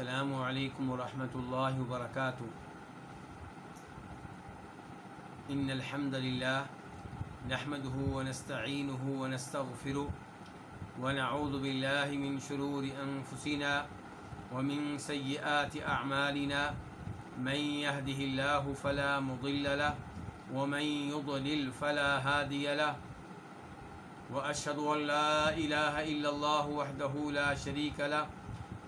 السلام عليكم ورحمة الله وبركاته. إن الحمد لله نحمده ونستعينه ونستغفره ونعوذ بالله من شرور أنفسنا ومن سيئات أعمالنا. من يهده الله فلا مضل له ومن يضلل فلا هادي له. وأشهد أن لا إله إلا الله وحده لا شريك له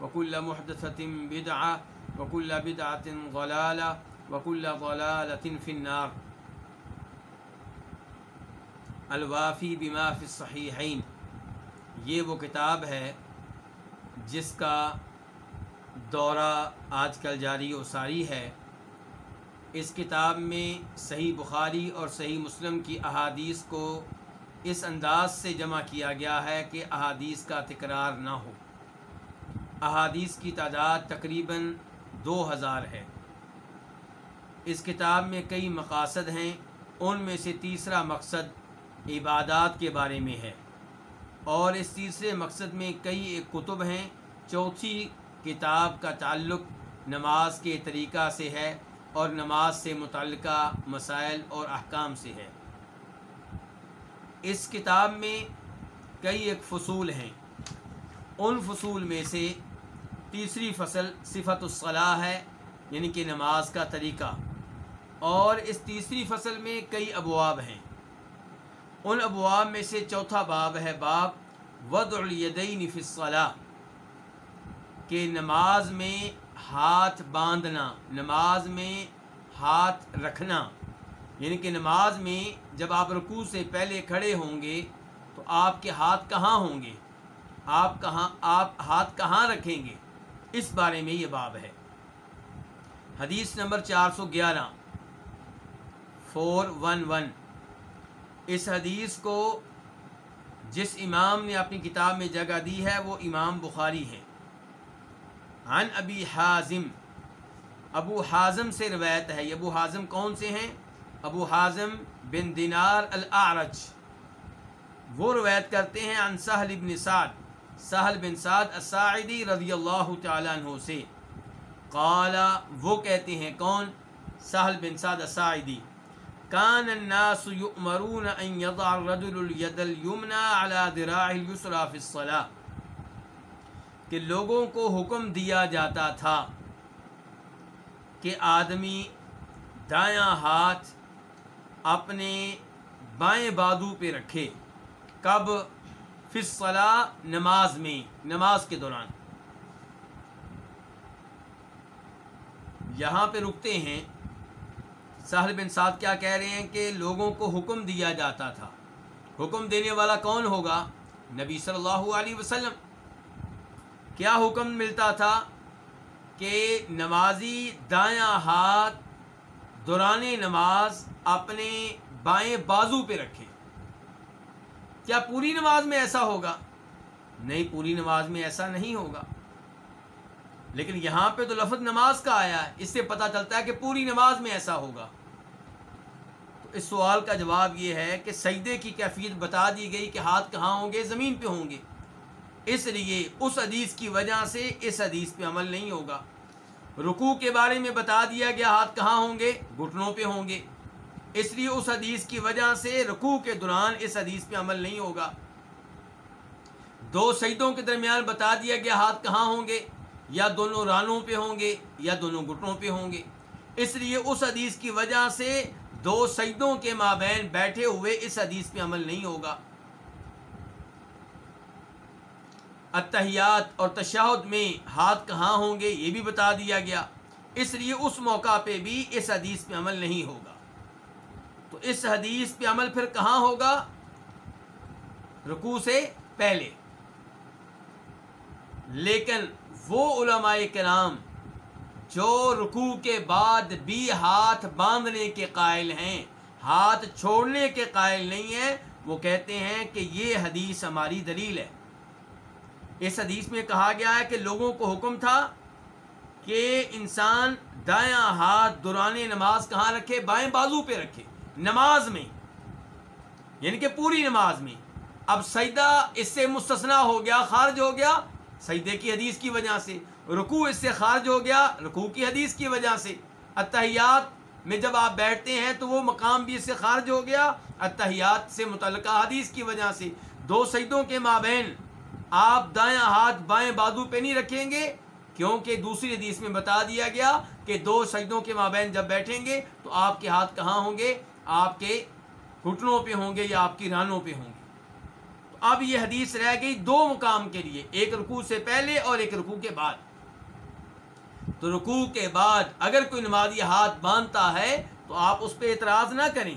وكل محدثة بدعة، وكل بدعة ضلالة، وكل ضلالة في النار. الوافی بما فی الصحیحین یہ وہ کتاب ہے جس کا دورہ آج کل جاری و ساری ہے۔ اس کتاب میں صحیح بخاری اور صحیح مسلم کی احادیث کو اس انداز سے جمع کیا گیا ہے کہ احادیث کا تکرار نہ ہو۔ احادیث کی تعداد تقریباً دو ہزار ہے۔ اس کتاب میں کئی مقاصد ہیں، ان میں سے تیسرا مقصد عبادات کے بارے میں ہے۔ اور اس تیسرے مقصد میں کئی ایک کتب ہیں۔ چوتھی کتاب کا تعلق نماز کے طریقہ سے ہے اور نماز سے متعلقہ مسائل اور احکام سے ہے۔ اس کتاب میں کئی ایک فصول ہیں۔ ان فصول میں سے تیسری فصل صفت الصلاح ہے یعنی کہ نماز کا طریقہ۔ اور اس تیسری فصل میں کئی ابواب ہیں۔ ان ابواب میں سے چوتھا باب ہے باب ود الیدین فی الصلاح، کہ نماز میں ہاتھ باندھنا، نماز میں ہاتھ رکھنا۔ یعنی کہ نماز میں جب آپ رکوع سے پہلے کھڑے ہوں گے، تو آپ کے ہاتھ کہاں ہوں گے؟ آپ کہاں، آپ ہاتھ کہاں رکھیں گے؟ اس بارے میں یہ باب ہے۔ حدیث نمبر چار سو گیارہ۔ فور ون ون اس حدیث کو جس امام نے اپنی کتاب میں جگہ دی ہے، وہ امام بخاری ہے۔ عن ابی حازم۔ ابو حازم سے روایت ہے۔ یہ ابو حازم کون سے ہیں؟ ابو حازم بن دینار الاعرج۔ وہ روایت کرتے ہیں عن سہل بن سعد۔ سہل بن سعد الساعدی رضی اللہ تعالیٰ عنہ سے۔ قالا، وہ کہتے ہیں کون؟ سہل بن سعد الساعدی۔ کان الناس یؤمرون ان یضع الرجل الید الیمنا على ذراع اليسرى فی الصلاة۔ کہ لوگوں کو حکم دیا جاتا تھا کہ آدمی دایاں ہاتھ اپنے بائیں بازو پہ رکھے۔ کب؟ فصلا نماز میں، نماز کے دوران۔ یہاں پہ رکتے ہیں۔ ساحل بن سعد کیا کہہ رہے ہیں کہ لوگوں کو حکم دیا جاتا تھا۔ حکم دینے والا کون ہوگا؟ نبی صلی اللہ علیہ وسلم۔ کیا حکم ملتا تھا کہ نمازی دایاں ہاتھ دوران نماز اپنے بائیں بازو پہ رکھے؟ کیا پوری نماز میں ایسا ہوگا؟ نہیں، پوری نماز میں ایسا نہیں ہوگا۔ لیکن یہاں پہ تو لفظ نماز کا آیا ہے، اس سے پتہ چلتا ہے کہ پوری نماز میں ایسا ہوگا۔ تو اس سوال کا جواب یہ ہے کہ سجدے کی کیفیت بتا دی گئی کہ ہاتھ کہاں ہوں گے؟ زمین پہ ہوں گے۔ اس لیے اس حدیث کی وجہ سے اس حدیث پہ عمل نہیں ہوگا۔ رکوع کے بارے میں بتا دیا گیا ہاتھ کہاں ہوں گے؟ گھٹنوں پہ ہوں گے۔ اس لیے اس حدیث کی وجہ سے رکوع کے دوران اس حدیث پہ عمل نہیں ہوگا۔ دو سجدوں کے درمیان بتا دیا گیا ہاتھ کہاں ہوں گے؟ یا دونوں رانوں پہ ہوں گے یا دونوں گھٹنوں پہ ہوں گے۔ اس لیے اس حدیث کی وجہ سے دو سجدوں کے مابین بیٹھے ہوئے اس حدیث پہ عمل نہیں ہوگا۔ اتحیات اور تشہد میں ہاتھ کہاں ہوں گے یہ بھی بتا دیا گیا۔ اس لیے اس موقع پہ بھی اس حدیث پہ عمل نہیں ہوگا۔ تو اس حدیث پہ عمل پھر کہاں ہوگا؟ رکوع سے پہلے۔ لیکن وہ علماء کرام جو رکوع کے بعد بھی ہاتھ باندھنے کے قائل ہیں، ہاتھ چھوڑنے کے قائل نہیں ہیں، وہ کہتے ہیں کہ یہ حدیث ہماری دلیل ہے۔ اس حدیث میں کہا گیا ہے کہ لوگوں کو حکم تھا کہ انسان دایاں ہاتھ دوران نماز کہاں رکھے؟ بائیں بازو پہ رکھے۔ نماز میں یعنی کہ پوری نماز میں۔ اب سجدہ اس سے مستثنا ہو گیا، خارج ہو گیا سجدے کی حدیث کی وجہ سے۔ رکوع اس سے خارج ہو گیا رکوع کی حدیث کی وجہ سے۔ اتحیات میں جب آپ بیٹھتے ہیں تو وہ مقام بھی اس سے خارج ہو گیا۔ اتحیات سے متعلقہ حدیث کی وجہ سے۔ دو سجدوں کے مابین، آپ دایاں ہاتھ بائیں بازو پہ نہیں رکھیں گے، کیونکہ دوسری حدیث میں بتا دیا گیا کہ دو سجدوں کے مابین جب بیٹھیں گے تو آپ کے ہاتھ کہاں ہوں گے؟ آپ کے گھٹنوں پہ ہوں گے یا آپ کی رانوں پہ ہوں گے۔ تو اب یہ حدیث رہ گئی دو مقام کے لیے، ایک رکوع سے پہلے اور ایک رکوع کے بعد۔ تو رکوع کے بعد اگر کوئی نمازی ہاتھ باندھتا ہے تو آپ اس پہ اعتراض نہ کریں،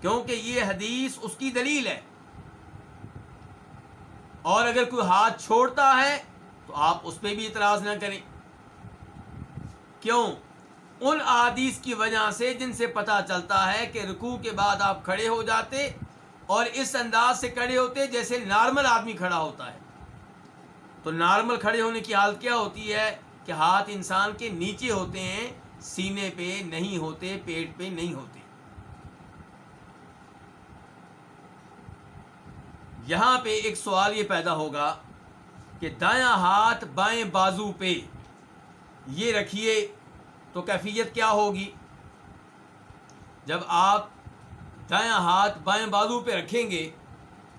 کیونکہ یہ حدیث اس کی دلیل ہے۔ اور اگر کوئی ہاتھ چھوڑتا ہے تو آپ اس پہ بھی اعتراض نہ کریں۔ کیوں؟ ان احادیث کی وجہ سے جن سے پتہ چلتا ہے کہ رکوع کے بعد آپ کھڑے ہو جاتے اور اس انداز سے کھڑے ہوتے جیسے نارمل آدمی کھڑا ہوتا ہے۔ تو نارمل کھڑے ہونے کی حالت کیا ہوتی ہے کہ ہاتھ انسان کے نیچے ہوتے ہیں، سینے پہ نہیں ہوتے، پیٹ پہ نہیں ہوتے۔ یہاں پہ ایک سوال یہ پیدا ہوگا کہ دایاں ہاتھ بائیں بازو پہ یہ رکھیے تو کیفیت کیا ہوگی؟ جب آپ دایاں ہاتھ بائیں بازو پہ رکھیں گے،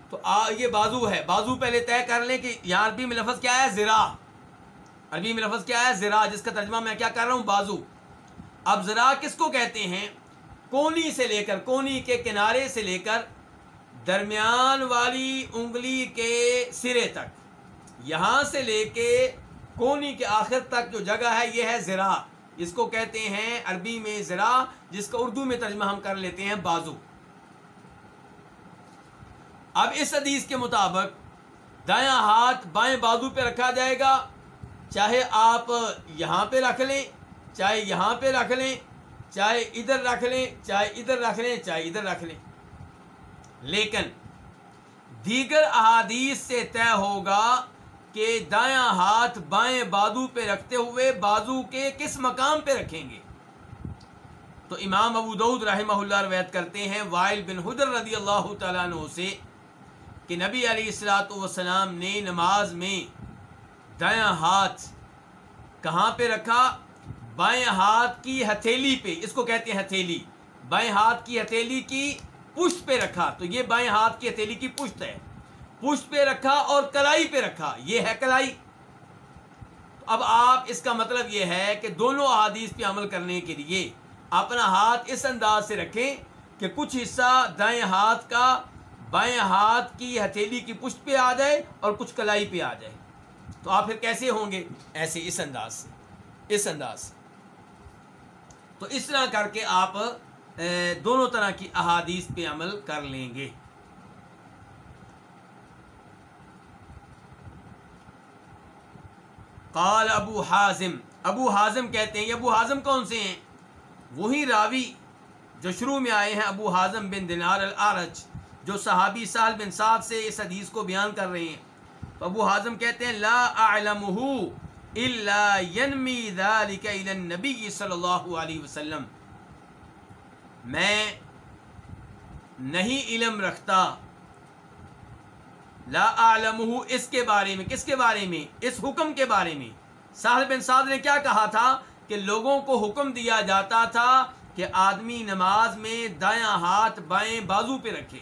تو آ، یہ بازو ہے۔ بازو پہلے طے کر لیں کہ یہاں عربی میں لفظ کیا ہے؟ زرا۔ عربی میں لفظ کیا ہے؟ زرا، جس کا ترجمہ میں کیا کر رہا ہوں؟ بازو۔ اب زرا کس کو کہتے ہیں؟ کونی سے لے کر، کونی کے کنارے سے لے کر درمیان والی انگلی کے سرے تک۔ یہاں سے لے کے کونی کے آخر تک جو جگہ ہے، یہ ہے زرا۔ اس کو کہتے ہیں عربی میں زرا، جس کا اردو میں ترجمہ ہم کر لیتے ہیں بازو۔ اب اس حدیث کے مطابق دایاں ہاتھ بائیں بازو پہ رکھا جائے گا۔ چاہے آپ یہاں پہ رکھ لیں، چاہے یہاں پہ رکھ لیں، چاہے ادھر رکھ لیں، چاہے ادھر رکھ لیں، چاہے ادھر رکھ لیں۔ لیکن دیگر احادیث سے طے ہوگا کہ دایاں ہاتھ بائیں بازو پہ رکھتے ہوئے بازو کے کس مقام پہ رکھیں گے؟ تو امام ابو دعود رحمہ اللہ روایت کرتے ہیں، وائل بن حجر رضی اللہ تعالیٰ عنہ سے کہ نبی علیہ السلاۃ والسلام نے نماز میں دایاں ہاتھ کہاں پہ رکھا؟ بائیں ہاتھ کی ہتھیلی پہ۔ اس کو کہتے ہیں ہتھیلی۔ بائیں ہاتھ کی ہتھیلی کی پشت پہ رکھا۔ تو یہ بائیں ہاتھ کی ہتھیلی کی پشت ہے۔ پشت پہ رکھا اور کلائی پہ رکھا، یہ ہے کلائی۔ اب آپ، اس کا مطلب یہ ہے کہ دونوں احادیث پہ عمل کرنے کے لیے اپنا ہاتھ اس انداز سے رکھیں کہ کچھ حصہ دائیں ہاتھ کا، بائیں ہاتھ کی ہتھیلی کی پشت پہ آ جائے اور کچھ کلائی پہ آ جائے۔ تو آپ پھر کیسے ہوں گے؟ ایسے اس انداز سے، اس انداز سے۔ تو اس طرح کر کے آپ دونوں طرح کی احادیث پہ عمل کر لیں گے۔ قال ابو حازم ابو حازم کہتے ہیں، یہ ابو حازم کون سے ہیں؟ وہی راوی جو شروع میں آئے ہیں، ابو حازم بن دینار العرج جو صحابی سال بن سعد سے اس حدیث کو بیان کر رہے ہیں۔ ابو حازم کہتے ہیں، لا اعلمہ الا ينمی ذلك الى النبی صلی اللہ علیہ وسلم۔ میں نہیں علم رکھتا لا عالم اس کے بارے میں، کس کے بارے میں؟ اس حکم کے بارے میں۔ صاحب بن سعد نے کیا کہا تھا؟ کہ لوگوں کو حکم دیا جاتا تھا کہ آدمی نماز میں دایاں ہاتھ بائیں بازو پہ رکھے۔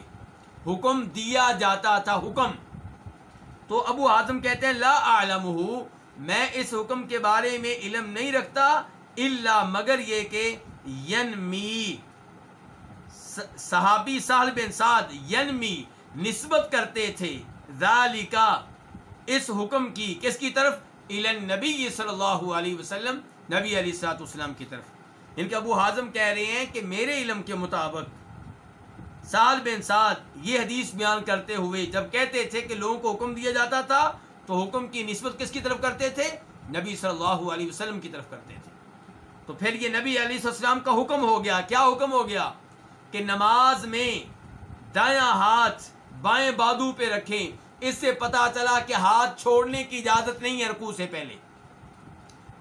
حکم دیا جاتا تھا، حکم۔ تو ابو اعظم کہتے ہیں، لا عالم میں اس حکم کے بارے میں علم نہیں رکھتا اللہ مگر یہ کہ ینمی۔ صحابی سال بن سعد ینمی نسبت کرتے تھے۔ ذالکا، اس حکم کی کس کی طرف؟ الن نبی صلی اللہ علیہ وسلم، نبی علیہ السلاط اسلام کی طرف۔ ان کے ابو حازم کہہ رہے ہیں کہ میرے علم کے مطابق سال بن سعد یہ حدیث بیان کرتے ہوئے جب کہتے تھے کہ لوگوں کو حکم دیا جاتا تھا، تو حکم کی نسبت کس کی طرف کرتے تھے؟ نبی صلی اللہ علیہ وسلم کی طرف کرتے تھے۔ تو پھر یہ نبی علیہ السلام کا حکم ہو گیا۔ کیا حکم ہو گیا؟ کہ نماز میں دایاں ہاتھ بائیں بادو پہ رکھیں۔ اس سے پتا چلا کہ ہاتھ چھوڑنے کی اجازت نہیں ہے رکوع سے پہلے۔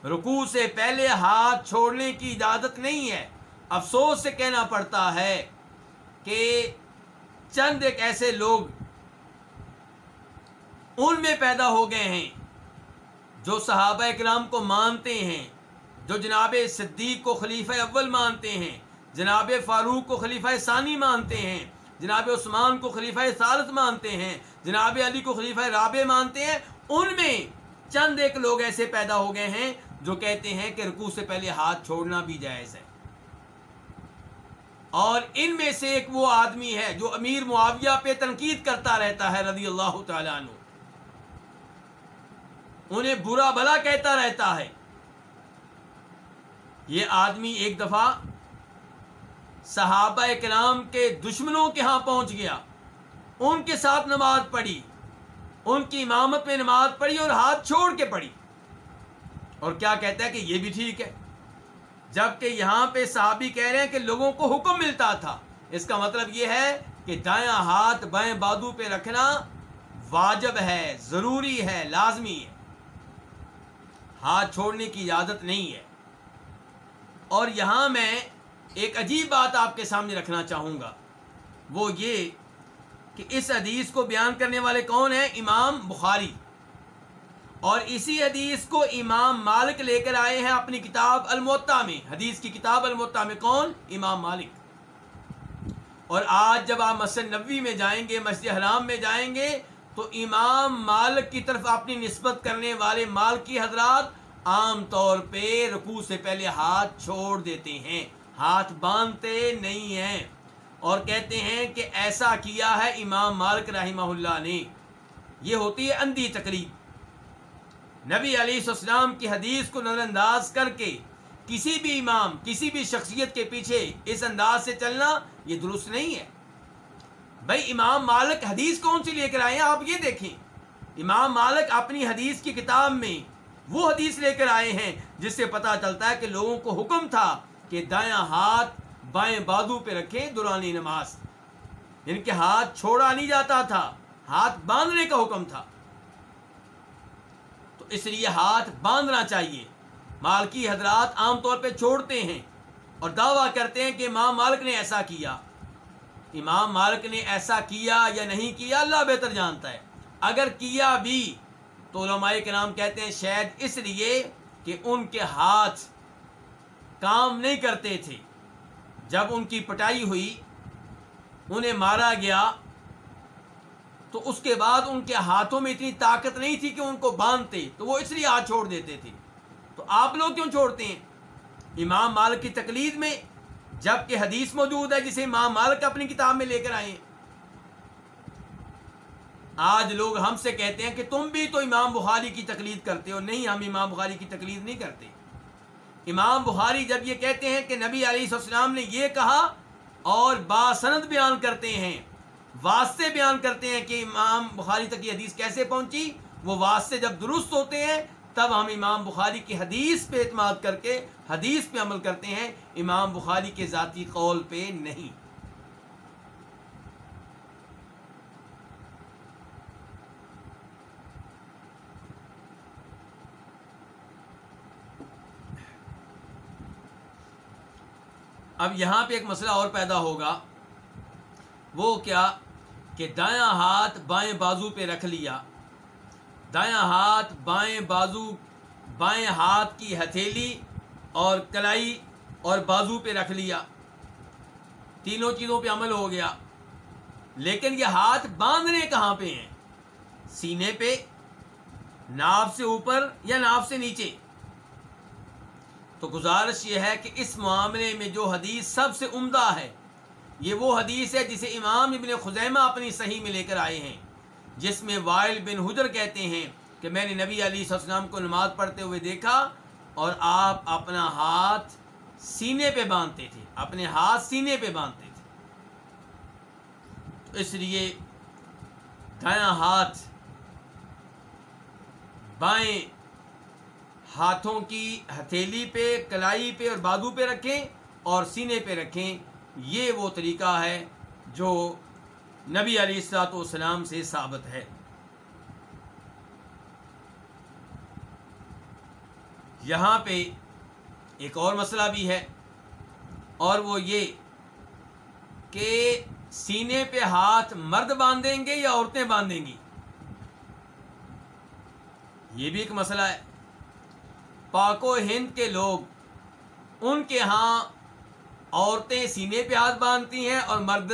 رکوع سے پہلے ہاتھ چھوڑنے کی اجازت نہیں ہے۔ افسوس سے کہنا پڑتا ہے کہ چند ایک ایسے لوگ ان میں پیدا ہو گئے ہیں جو صحابہ اکرام کو مانتے ہیں، جو جناب صدیق کو خلیفہ اول مانتے ہیں، جناب فاروق کو خلیفہ ثانی مانتے ہیں جناب عثمان کو خلیفہ ثالث مانتے ہیں، جناب علی کو خلیفہ رابع مانتے ہیں، ان میں چند ایک لوگ ایسے پیدا ہو گئے ہیں جو کہتے ہیں کہ رکوع سے پہلے ہاتھ چھوڑنا بھی جائز ہے۔ اور ان میں سے ایک وہ آدمی ہے جو امیر معاویہ پہ تنقید کرتا رہتا ہے رضی اللہ تعالیٰ عنہ۔ انہیں برا بلا کہتا رہتا ہے۔ یہ آدمی ایک دفعہ صحابہ کرام کے دشمنوں کے ہاں پہنچ گیا۔ ان کے ساتھ نماز پڑھی، ان کی امامت میں نماز پڑھی اور ہاتھ چھوڑ کے پڑھی۔ اور کیا کہتا ہے کہ یہ بھی ٹھیک ہے؟ جبکہ یہاں پہ صحابی کہہ رہے ہیں کہ لوگوں کو حکم ملتا تھا۔ اس کا مطلب یہ ہے کہ دایاں ہاتھ بائیں بادو پہ رکھنا واجب ہے، ضروری ہے، لازمی ہے۔ ہاتھ چھوڑنے کی اجازت نہیں ہے۔ اور یہاں میں ایک عجیب بات آپ کے سامنے رکھنا چاہوں گا۔ وہ یہ کہ اس حدیث کو بیان کرنے والے کون ہیں؟ امام بخاری۔ اور اسی حدیث کو امام مالک لے کر آئے ہیں اپنی کتاب الموتا میں۔ حدیث کی کتاب الموتا میں کون؟ امام مالک۔ اور آج جب آپ مسجد نبوی میں جائیں گے، مسجد حرام میں جائیں گے، تو امام مالک کی طرف اپنی نسبت کرنے والے مالکی حضرات عام طور پہ رکوع سے پہلے ہاتھ چھوڑ دیتے ہیں۔ ہاتھ باندھتے نہیں ہیں۔ اور کہتے ہیں کہ ایسا کیا ہے امام مالک رحمہ اللہ نے۔ یہ ہوتی ہے اندھی تقریب۔ نبی علیہ السلام کی حدیث کو نظر انداز کر کے کسی بھی امام، کسی بھی شخصیت کے پیچھے اس انداز سے چلنا یہ درست نہیں ہے۔ بھائی، امام مالک حدیث کون سی لے کر آئے ہیں؟ آپ یہ دیکھیں۔ امام مالک اپنی حدیث کی کتاب میں وہ حدیث لے کر آئے ہیں جس سے پتا چلتا ہے کہ لوگوں کو حکم تھا کہ دایاں ہاتھ بائیں بادو پہ رکھے دورانی نماز۔ ان یعنی کے ہاتھ چھوڑا نہیں جاتا تھا، ہاتھ باندھنے کا حکم تھا۔ تو اس لیے ہاتھ باندھنا چاہیے۔ مالکی حضرات عام طور پہ چھوڑتے ہیں اور دعویٰ کرتے ہیں کہ امام مالک نے ایسا کیا۔ امام مالک نے ایسا کیا یا نہیں کیا، اللہ بہتر جانتا ہے۔ اگر کیا بھی تو علماء کے نام کہتے ہیں شاید اس لیے کہ ان کے ہاتھ کام نہیں کرتے تھے۔ جب ان کی پٹائی ہوئی، انہیں مارا گیا، تو اس کے بعد ان کے ہاتھوں میں اتنی طاقت نہیں تھی کہ ان کو باندھتے، تو وہ اس لیے ہاتھ چھوڑ دیتے تھے۔ تو آپ لوگ کیوں چھوڑتے ہیں؟ امام مالک کی تقلید میں جبکہ حدیث موجود ہے جسے امام مالک اپنی کتاب میں لے کر آئے ہیں۔ آج لوگ ہم سے کہتے ہیں کہ تم بھی تو امام بخاری کی تقلید کرتے ہو، نہیں، ہم امام بخاری کی تقلید نہیں کرتے۔ امام بخاری جب یہ کہتے ہیں کہ نبی علیہ السلام نے یہ کہا اور باسند بیان کرتے ہیں، واسطے بیان کرتے ہیں کہ امام بخاری تک یہ حدیث کیسے پہنچی؟ وہ واسطے جب درست ہوتے ہیں، تب ہم امام بخاری کی حدیث پہ اعتماد کر کے، حدیث پہ عمل کرتے ہیں، امام بخاری کے ذاتی قول پہ نہیں۔ اب یہاں پہ ایک مسئلہ اور پیدا ہوگا۔ وہ کیا کہ دایاں ہاتھ بائیں بازو پہ رکھ لیا۔ دایاں ہاتھ بائیں بازو، بائیں ہاتھ کی ہتھیلی اور کلائی اور بازو پہ رکھ لیا۔ تینوں چیزوں پہ عمل ہو گیا۔ لیکن یہ ہاتھ باندھنے کہاں پہ ہیں؟ سینے پہ، ناف سے اوپر یا ناف سے نیچے؟ تو گزارش یہ ہے کہ اس معاملے میں جو حدیث سب سے عمدہ ہے، یہ وہ حدیث ہے جسے امام ابن خزیمہ اپنی صحیح میں لے کر آئے ہیں، جس میں وائل بن حجر کہتے ہیں کہ میں نے نبی علی السلام کو نماز پڑھتے ہوئے دیکھا اور آپ اپنا ہاتھ سینے پہ باندھتے تھے، اپنے ہاتھ سینے پہ باندھتے تھے۔ تو اس لیے دایاں ہاتھ بائیں ہاتھوں کی ہتھیلی پہ، کلائی پہ اور بادو پہ رکھیں اور سینے پہ رکھیں۔ یہ وہ طریقہ ہے جو نبی علی السلاۃ والسلام سے ثابت ہے۔ یہاں پہ ایک اور مسئلہ بھی ہے اور وہ یہ کہ سینے پہ ہاتھ مرد باندھیں گے یا عورتیں باندھیں گی؟ یہ بھی ایک مسئلہ ہے۔ پاک و ہند کے لوگ، ان کے ہاں عورتیں سینے پہ ہاتھ باندھتی ہیں اور مرد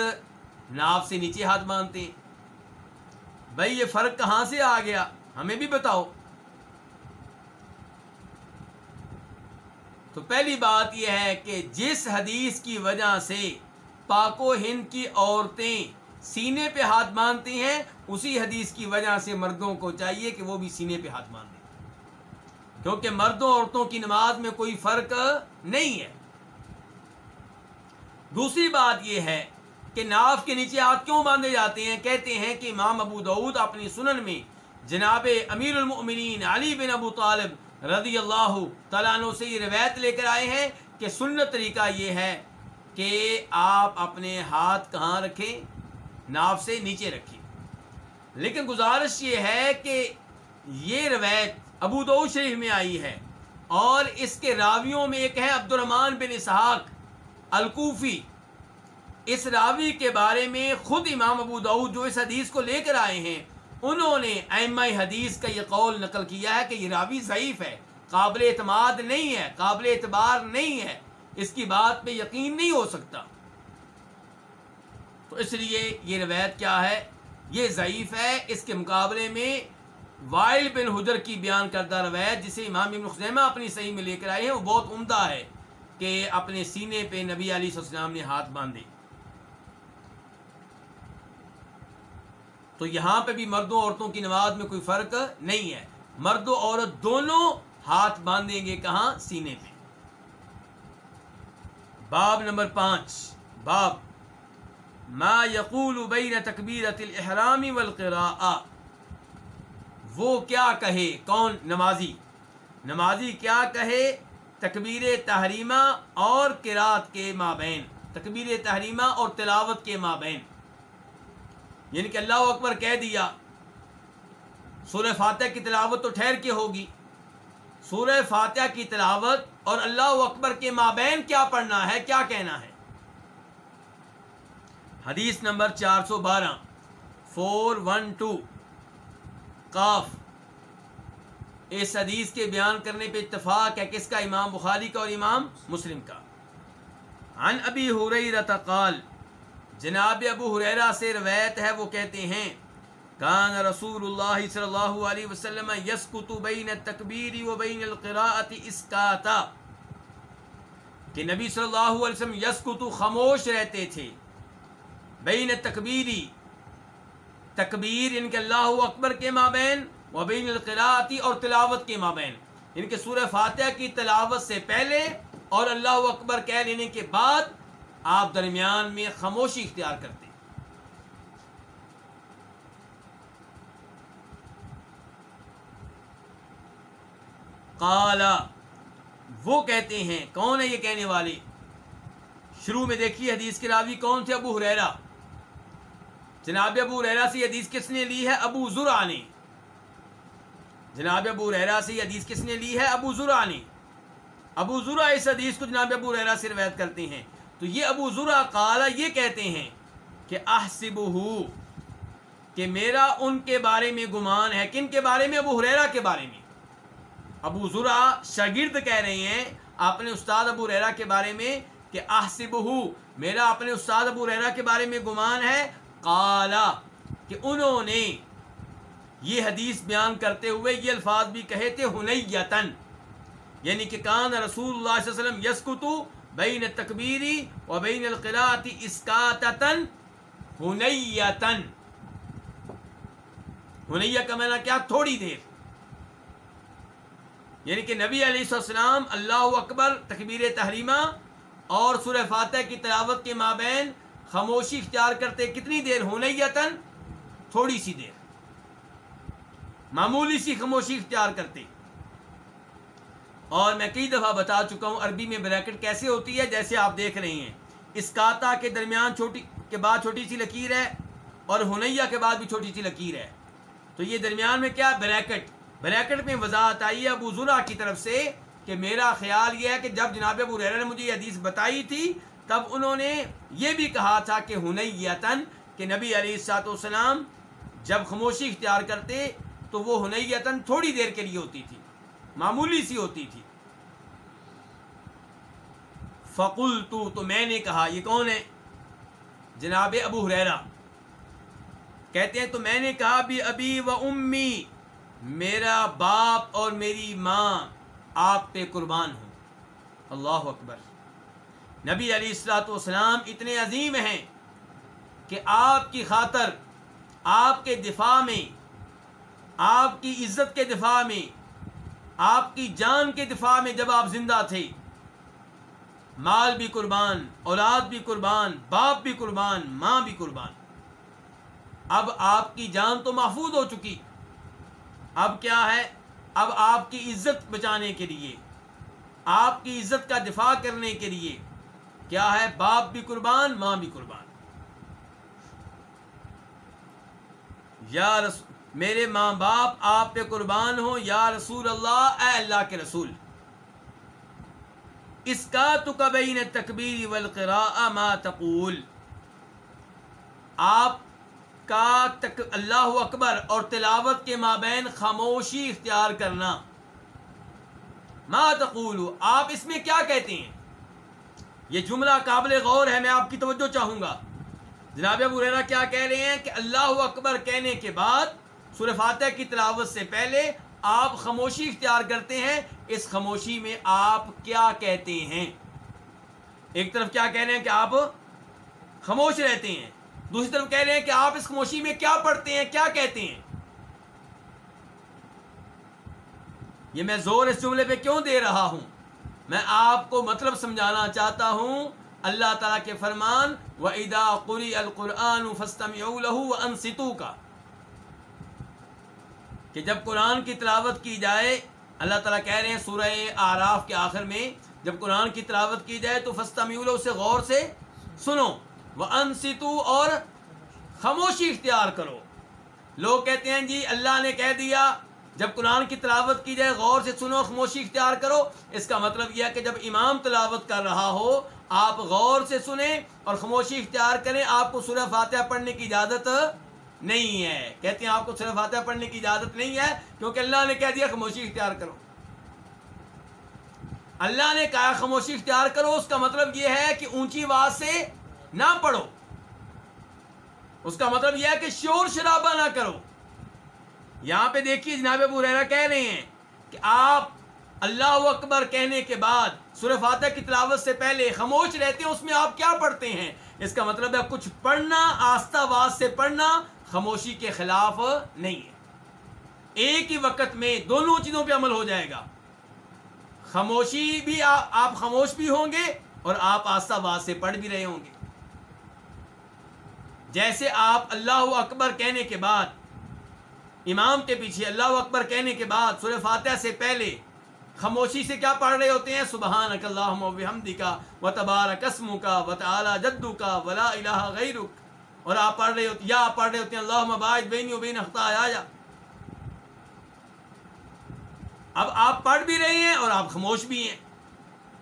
ناف سے نیچے ہاتھ باندھتے ہیں۔ بھائی، یہ فرق کہاں سے آ گیا؟ ہمیں بھی بتاؤ۔ تو پہلی بات یہ ہے کہ جس حدیث کی وجہ سے پاک و ہند کی عورتیں سینے پہ ہاتھ باندھتی ہیں، اسی حدیث کی وجہ سے مردوں کو چاہیے کہ وہ بھی سینے پہ ہاتھ باندھیں۔ کیونکہ مردوں عورتوں کی نماز میں کوئی فرق نہیں ہے۔ دوسری بات یہ ہے کہ ناف کے نیچے ہاتھ کیوں باندھے جاتے ہیں؟ کہتے ہیں کہ امام ابو دعود اپنی سنن میں جناب امیر المؤمنین علی بن ابو طالب رضی اللہ تعالیٰ عنہ سے یہ روایت لے کر آئے ہیں کہ سنت طریقہ یہ ہے کہ آپ اپنے ہاتھ کہاں رکھیں؟ ناف سے نیچے رکھیں۔ لیکن گزارش یہ ہے کہ یہ روایت ابو دو شریف میں آئی ہے اور اس کے راویوں میں ایک ہے عبد الرحمان بن اسحاق الکوفی۔ اس راوی کے بارے میں خود امام ابو دعود جو اس حدیث کو لے کر آئے ہیں، انہوں نے ائمہ حدیث کا یہ قول نقل کیا ہے کہ یہ راوی ضعیف ہے، قابل اعتماد نہیں ہے، قابل اعتبار نہیں ہے۔ اس کی بات پہ یقین نہیں ہو سکتا۔ تو اس لیے یہ روایت کیا ہے؟ یہ ضعیف ہے، اس کے مقابلے میں وائل بن حجر کی بیان کردہ روایت جسے امام ابن خزیمہ اپنی صحیح میں لے کر آئے ہیں، وہ بہت عمدہ ہے کہ اپنے سینے پہ نبی علی السلام نے ہاتھ باندھے۔ تو یہاں پہ بھی مردوں عورتوں کی نماز میں کوئی فرق نہیں ہے۔ مرد و عورت دونوں ہاتھ باندھیں گے کہاں؟ سینے پہ۔ باب نمبر پانچ۔ باب، ما یقول بین تکبیرت الاحرام والقراء وہ کیا کہے؟ کون؟ نمازی۔ نمازی کیا کہے؟ تکبیر تحریمہ اور کراط کے مابین۔ تکبیر تحریمہ اور تلاوت کے مابین۔ یعنی کہ اللہ اکبر کہہ دیا، سورہ فاتحہ کی تلاوت تو ٹھہر کے ہوگی۔ سورہ فاتحہ کی تلاوت اور اللہ اکبر کے مابین کیا پڑھنا ہے؟ کیا کہنا ہے؟ حدیث نمبر چار سو بارہ۔ Four one two. قاف۔ اس حدیث کے بیان کرنے پہ اتفاق ہے کس کا؟ امام بخاری کا اور امام مسلم کا۔ عن ابی حریرہ قال، جناب ابو حریرہ سے روایت ہے، وہ کہتے ہیں، کان رسول اللہ صلی اللہ علیہ وسلم یسکت بین التکبیر و بین القراءت اسکاتا۔ کہ نبی صلی اللہ علیہ وسلم یسکت خاموش رہتے تھے، بین تکبیری تکبیر یعنی ان کے اللہ اکبر کے مابین و بین اور تلاوت کے مابین۔ یعنی ان کے سورہ فاتحہ کی تلاوت سے پہلے اور اللہ اکبر کہہ لینے کے بعد آپ درمیان میں خاموشی اختیار کرتے کالا وہ کہتے ہیں، کون ہے یہ کہنے والے؟ شروع میں دیکھیے حدیث کے راوی، کون تھے؟ ابو حریرا جناب ابو ریرا سے حدیث کس نے لی ہے؟ ابو ذرا نے جناب ابو ریرا سے حدیث کس نے لی ہے؟ ابو ذرا نے ابو ذرا اس حدیث کو جناب ابو ریرا سے روایت کرتے ہیں۔ تو یہ ابو ذرا کالا یہ کہتے ہیں کہ احسب کہ میرا ان کے بارے میں گمان ہے۔ کن کے بارے میں؟ ابو حریرا کے بارے میں۔ ابو ذرا شاگرد کہہ رہے ہیں اپنے استاد ابو ریرا کے بارے میں کہ احسب میرا اپنے استاد ابو ریرا کے بارے میں گمان ہے۔ کالا کہ انہوں نے یہ حدیث بیان کرتے ہوئے یہ الفاظ بھی کہے تھے ہنیتن یعنی کہ کان رسول اللہ صلی اللہ علیہ وسلم یسکتو بین تکبیری و بین القراءتی اسکاتتن ہنیتن ہنیہ کا معنی کیا؟ تھوڑی دیر۔ یعنی کہ نبی علیہ السلام اللہ اکبر، تکبیر تحریمہ اور سورہ فاتح کی تلاوت کے مابین خاموشی اختیار کرتے کتنی دیر ہنیتن تھوڑی سی دیر۔ معمولی سی خاموشی اختیار کرتے۔ اور میں کئی دفعہ بتا چکا ہوں عربی میں بریکٹ کیسے ہوتی ہے، جیسے آپ دیکھ رہے ہیں۔ اس کاتا کے درمیان چھوٹی کے بعد چھوٹی سی لکیر ہے اور ہنیا کے بعد بھی چھوٹی سی لکیر ہے۔ تو یہ درمیان میں کیا بریکٹ؟ بریکٹ میں وضاحت آئی ہے ابو ذرا کی طرف سے کہ میرا خیال یہ ہے کہ جب جناب ابو ریرا نے مجھے یہ حدیث بتائی تھی تب انہوں نے یہ بھی کہا تھا کہ ہنیتن کہ نبی علیہ السلاط والسلام جب خاموشی اختیار کرتے تو وہ ہنیتن تھوڑی دیر کے لیے ہوتی تھی، معمولی سی ہوتی تھی۔ فقل تو تو میں نے کہا، یہ کون ہے؟ جناب ابو حریرا کہتے ہیں، تو میں نے کہا، بھی ابھی و امی، میرا باپ اور میری ماں آپ پہ قربان ہوں۔ اللہ اکبر۔ نبی علی السلاۃ والسلام اتنے عظیم ہیں کہ آپ کی خاطر، آپ کے دفاع میں، آپ کی عزت کے دفاع میں، آپ کی جان کے دفاع میں جب آپ زندہ تھے، مال بھی قربان، اولاد بھی قربان، باپ بھی قربان، ماں بھی قربان۔ اب آپ کی جان تو محفوظ ہو چکی۔ اب کیا ہے؟ اب آپ کی عزت بچانے کے لیے، آپ کی عزت کا دفاع کرنے کے لیے کیا ہے باپ بھی قربان، ماں بھی قربان؟ یا رسول، میرے ماں باپ، آپ پہ قربان ہو یا رسول اللہ، اے اللہ کے رسول۔ اس کا تو کبین تکبیر والقراء ما تقول۔ آپ کا تک، اللہ اکبر اور تلاوت کے مابین خاموشی اختیار کرنا۔ ما تقول، آپ اس میں کیا کہتے ہیں؟ یہ جملہ قابل غور ہے، میں آپ کی توجہ چاہوں گا۔ جناب ابو ریرا کیا کہہ رہے ہیں کہ اللہ اکبر کہنے کے بعد سورہ فاتح کی تلاوت سے پہلے آپ خاموشی اختیار کرتے ہیں، اس خاموشی میں آپ کیا کہتے ہیں؟ ایک طرف کیا کہہ رہے ہیں کہ آپ خاموش رہتے ہیں، دوسری طرف کہہ رہے ہیں کہ آپ اس خاموشی میں کیا پڑھتے ہیں، کیا کہتے ہیں؟ یہ میں زور اس جملے پہ کیوں دے رہا ہوں؟ میں آپ کو مطلب سمجھانا چاہتا ہوں۔ اللہ تعالیٰ کے فرمان و ادا قری القرآن فستم انستو کا کہ جب قرآن کی تلاوت کی جائے، اللہ تعالیٰ کہہ رہے ہیں سورہ آراف کے آخر میں، جب قرآن کی تلاوت کی جائے تو فستا میولو اسے غور سے سنو۔ وہ انستو اور خاموشی اختیار کرو۔ لوگ کہتے ہیں جی اللہ نے کہہ دیا جب قرآن کی تلاوت کی جائے غور سے سنو، خاموشی اختیار کرو۔ اس کا مطلب یہ ہے کہ جب امام تلاوت کر رہا ہو، آپ غور سے سنیں اور خاموشی اختیار کریں۔ آپ کو سورہ فاتحہ پڑھنے کی اجازت نہیں ہے۔ کہتے ہیں آپ کو صرف فاتحہ پڑھنے کی اجازت نہیں ہے، کیونکہ اللہ نے کہہ دیا خاموشی اختیار کرو۔ اللہ نے کہا خاموشی اختیار کرو، اس کا مطلب یہ ہے کہ اونچی آواز سے نہ پڑھو۔ اس کا مطلب یہ ہے کہ شور شرابہ نہ کرو۔ یہاں پہ دیکھیے جناب ابو ریرا کہہ رہے ہیں کہ آپ اللہ اکبر کہنے کے بعد سورہ فاتح کی تلاوت سے پہلے خاموش رہتے ہیں، اس میں آپ کیا پڑھتے ہیں؟ اس کا مطلب ہے کچھ پڑھنا، آستہ آواز سے پڑھنا خاموشی کے خلاف نہیں ہے۔ ایک ہی وقت میں دونوں چیزوں پہ عمل ہو جائے گا۔ خاموشی بھی آپ خاموش بھی ہوں گے اور آپ آستہ آواز سے پڑھ بھی رہے ہوں گے۔ جیسے آپ اللہ اکبر کہنے کے بعد امام کے پیچھے اللہ اکبر کہنے کے بعد سورہ فاتحہ سے پہلے خاموشی سے کیا پڑھ رہے ہوتے ہیں؟ سبحان اک اللہ وحمدی کا و تبار قسم کا و تعالی جدو کا ولا الہ غیرک۔ اور آپ پڑھ رہے ہوتے یا آپ پڑھ رہے ہوتے ہیں اللہ مباعد بینی و بین اختا آیا اب آپ پڑھ بھی رہے ہیں اور آپ خاموش بھی ہیں۔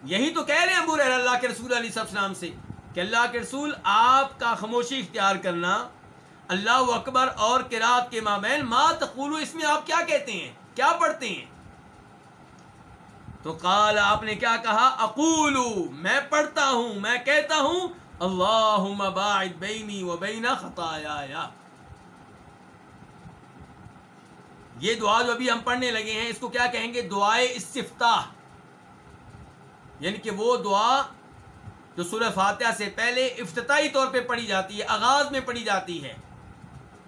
یہی تو کہہ رہے ہیں ابو اللہ کے رسول علیہ السلام سے کہ اللہ کے رسول آپ کا خاموشی اختیار کرنا اللہ اکبر اور کراط کے مابین ما تقولو اس میں آپ کیا کہتے ہیں؟ کیا پڑھتے ہیں؟ تو قال، آپ نے کیا کہا؟ اقولو میں پڑھتا ہوں، میں کہتا ہوں، اللہم باعد بینی و بین خطایا یہ دعا جو ابھی ہم پڑھنے لگے ہیں، اس کو کیا کہیں گے؟ دعائے استفتاح۔ یعنی کہ وہ دعا جو سورہ فاتحہ سے پہلے افتتاحی طور پہ پڑھی جاتی ہے، آغاز میں پڑھی جاتی ہے۔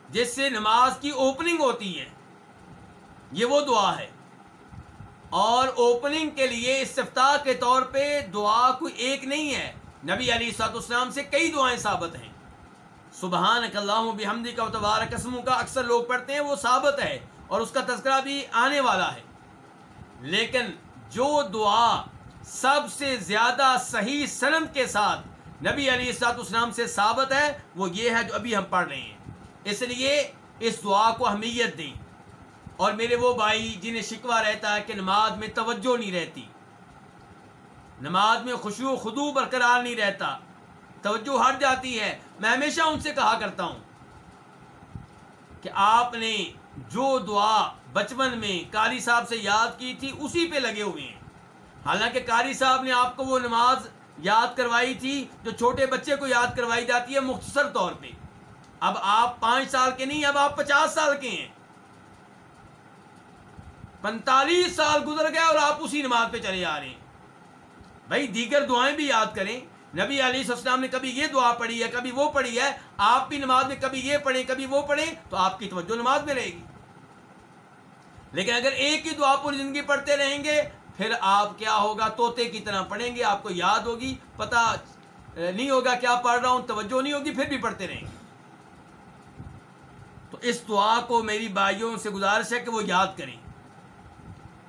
جس سے نماز کی اوپننگ ہوتی ہے۔ یہ وہ دعا ہے۔ اور اوپننگ کے لیے استفتاح کے طور پہ دعا کوئی ایک نہیں ہے۔ نبی علی سات اسلام سے کئی دعائیں ثابت ہیں۔ سبحان اللہ بحمدی کا اتبار قسموں کا اکثر لوگ پڑھتے ہیں، وہ ثابت ہے اور اس کا تذکرہ بھی آنے والا ہے۔ لیکن جو دعا سب سے زیادہ صحیح سنم کے ساتھ نبی علی سات اسلام سے ثابت ہے، وہ یہ ہے جو ابھی ہم پڑھ رہے ہیں۔ اس لیے اس دعا کو اہمیت دیں۔ اور میرے وہ بھائی جنہیں شکوہ رہتا ہے کہ نماز میں توجہ نہیں رہتی، نماز میں خوشو خدو برقرار نہیں رہتا، توجہ ہٹ جاتی ہے۔ میں ہمیشہ ان سے کہا کرتا ہوں کہ آپ نے جو دعا بچپن میں قاری صاحب سے یاد کی تھی، اسی پہ لگے ہوئے ہیں۔ حالانکہ قاری صاحب نے آپ کو وہ نماز یاد کروائی تھی جو چھوٹے بچے کو یاد کروائی جاتی ہے مختصر طور پہ۔ اب آپ پانچ سال کے نہیں، اب آپ پچاس سال کے ہیں۔ پینتالیس سال گزر گئے اور آپ اسی نماز پہ چلے آ رہے ہیں۔ بھائی، دیگر دعائیں بھی یاد کریں۔ نبی علی السلام نے کبھی یہ دعا پڑھی ہے، کبھی وہ پڑھی ہے۔ آپ بھی نماز میں کبھی یہ پڑھیں، کبھی وہ پڑھیں، تو آپ کی توجہ نماز میں رہے گی۔ لیکن اگر ایک ہی دعا پوری زندگی پڑھتے رہیں گے، پھر آپ کیا ہوگا؟ توتے کی طرح پڑھیں گے، آپ کو یاد ہوگی۔ پتہ نہیں ہوگا کیا پڑھ رہا ہوں، توجہ نہیں ہوگی، پھر بھی پڑھتے رہیں گے۔ تو اس دعا کو میری بھائیوں سے گزارش ہے کہ وہ یاد کریں۔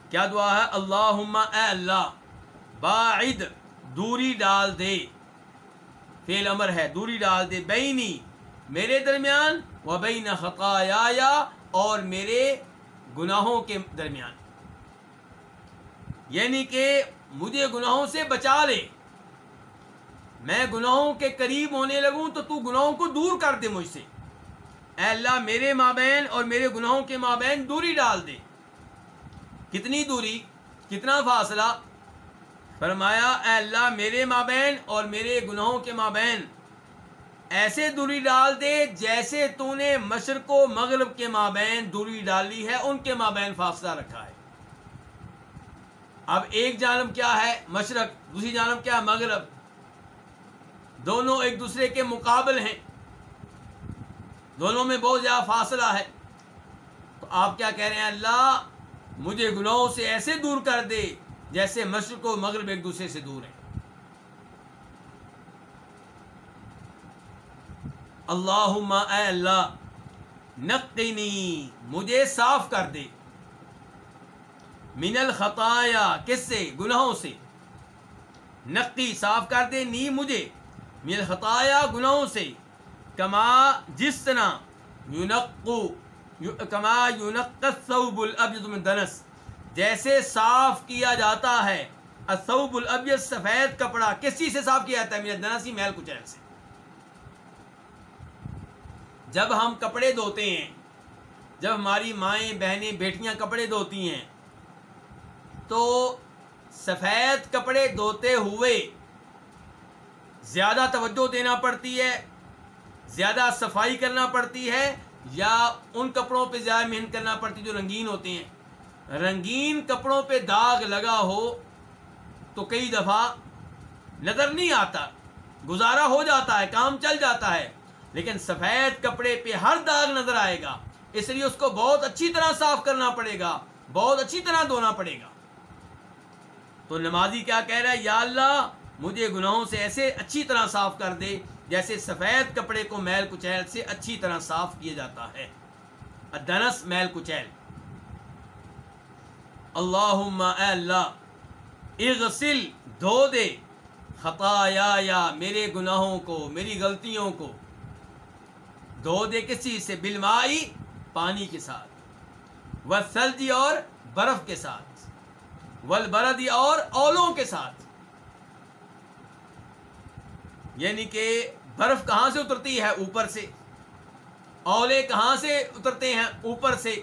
کیا دعا ہے؟ اللہ اے اللہ، باعد، دوری ڈال دے۔ فیل امر ہے، دوری ڈال دے۔ بینی، میرے درمیان و بین خطایا اور میرے گناہوں کے درمیان۔ یعنی کہ مجھے گناہوں سے بچا لے۔ میں گناہوں کے قریب ہونے لگوں تو تو گناہوں کو دور کر دے مجھ سے۔ اے اللہ میرے مابین اور میرے گناہوں کے مابین دوری ڈال دے۔ کتنی دوری؟ کتنا فاصلہ؟ فرمایا، اے اللہ میرے مابین اور میرے گناہوں کے مابین، ایسے دوری ڈال دے جیسے تو نے مشرق و مغرب کے مابین دوری ڈالی ہے، ان کے مابین فاصلہ رکھا ہے۔ اب ایک جانب کیا ہے؟ مشرق، دوسری جانب کیا ہے؟ مغرب۔ دونوں ایک دوسرے کے مقابل ہیں۔ دونوں میں بہت زیادہ فاصلہ ہے۔ تو آپ کیا کہہ رہے ہیں؟ اللہ مجھے گناہوں سے ایسے دور کر دے جیسے مشرق و مغرب ایک دوسرے سے دور ہیں۔ اللہ اے اللہ نقینی مجھے صاف کر دے۔ من الخطایا، کس سے؟ گناہوں سے۔ نقی، صاف کر دے، نی مجھے۔ من الخطایا، گناہوں سے۔ کما جس طرح یونقو کما یونق الثوب الابیض من دنس. جیسے صاف کیا جاتا ہے، الثوب الابیض سفید کپڑا، کس چیز سے صاف کیا جاتا ہے؟ من دنسی محل کچیل سے۔ جب ہم کپڑے دھوتے ہیں، جب ہماری مائیں، بہنیں، بیٹیاں کپڑے دھوتی ہیں، تو سفید کپڑے دھوتے ہوئے زیادہ توجہ دینا پڑتی ہے زیادہ صفائی کرنا پڑتی ہے یا ان کپڑوں پہ زیادہ محنت کرنا پڑتی جو رنگین ہوتے ہیں؟ رنگین کپڑوں پہ داغ لگا ہو تو کئی دفعہ نظر نہیں آتا، گزارا ہو جاتا ہے، کام چل جاتا ہے، لیکن سفید کپڑے پہ ہر داغ نظر آئے گا۔ اس لیے اس کو بہت اچھی طرح صاف کرنا پڑے گا، بہت اچھی طرح دھونا پڑے گا۔ تو نمازی کیا کہہ رہا ہے؟ یا اللہ، مجھے گناہوں سے ایسے اچھی طرح صاف کر دے جیسے سفید کپڑے کو میل کچیل سے اچھی طرح صاف کیا جاتا ہے۔ دنس میل کچیل۔ اللہ اے اللہ اغسل، دھو دے۔ خطایا یا میرے گناہوں کو، میری غلطیوں کو۔ دھو دے کس چیز سے؟ بلوائی پانی کے ساتھ۔ و سلجی اور برف کے ساتھ۔ ول بردی اور اولوں کے ساتھ۔ یعنی کہ برف کہاں سے اترتی ہے؟ اوپر سے۔ اولے کہاں سے اترتے ہیں؟ اوپر سے۔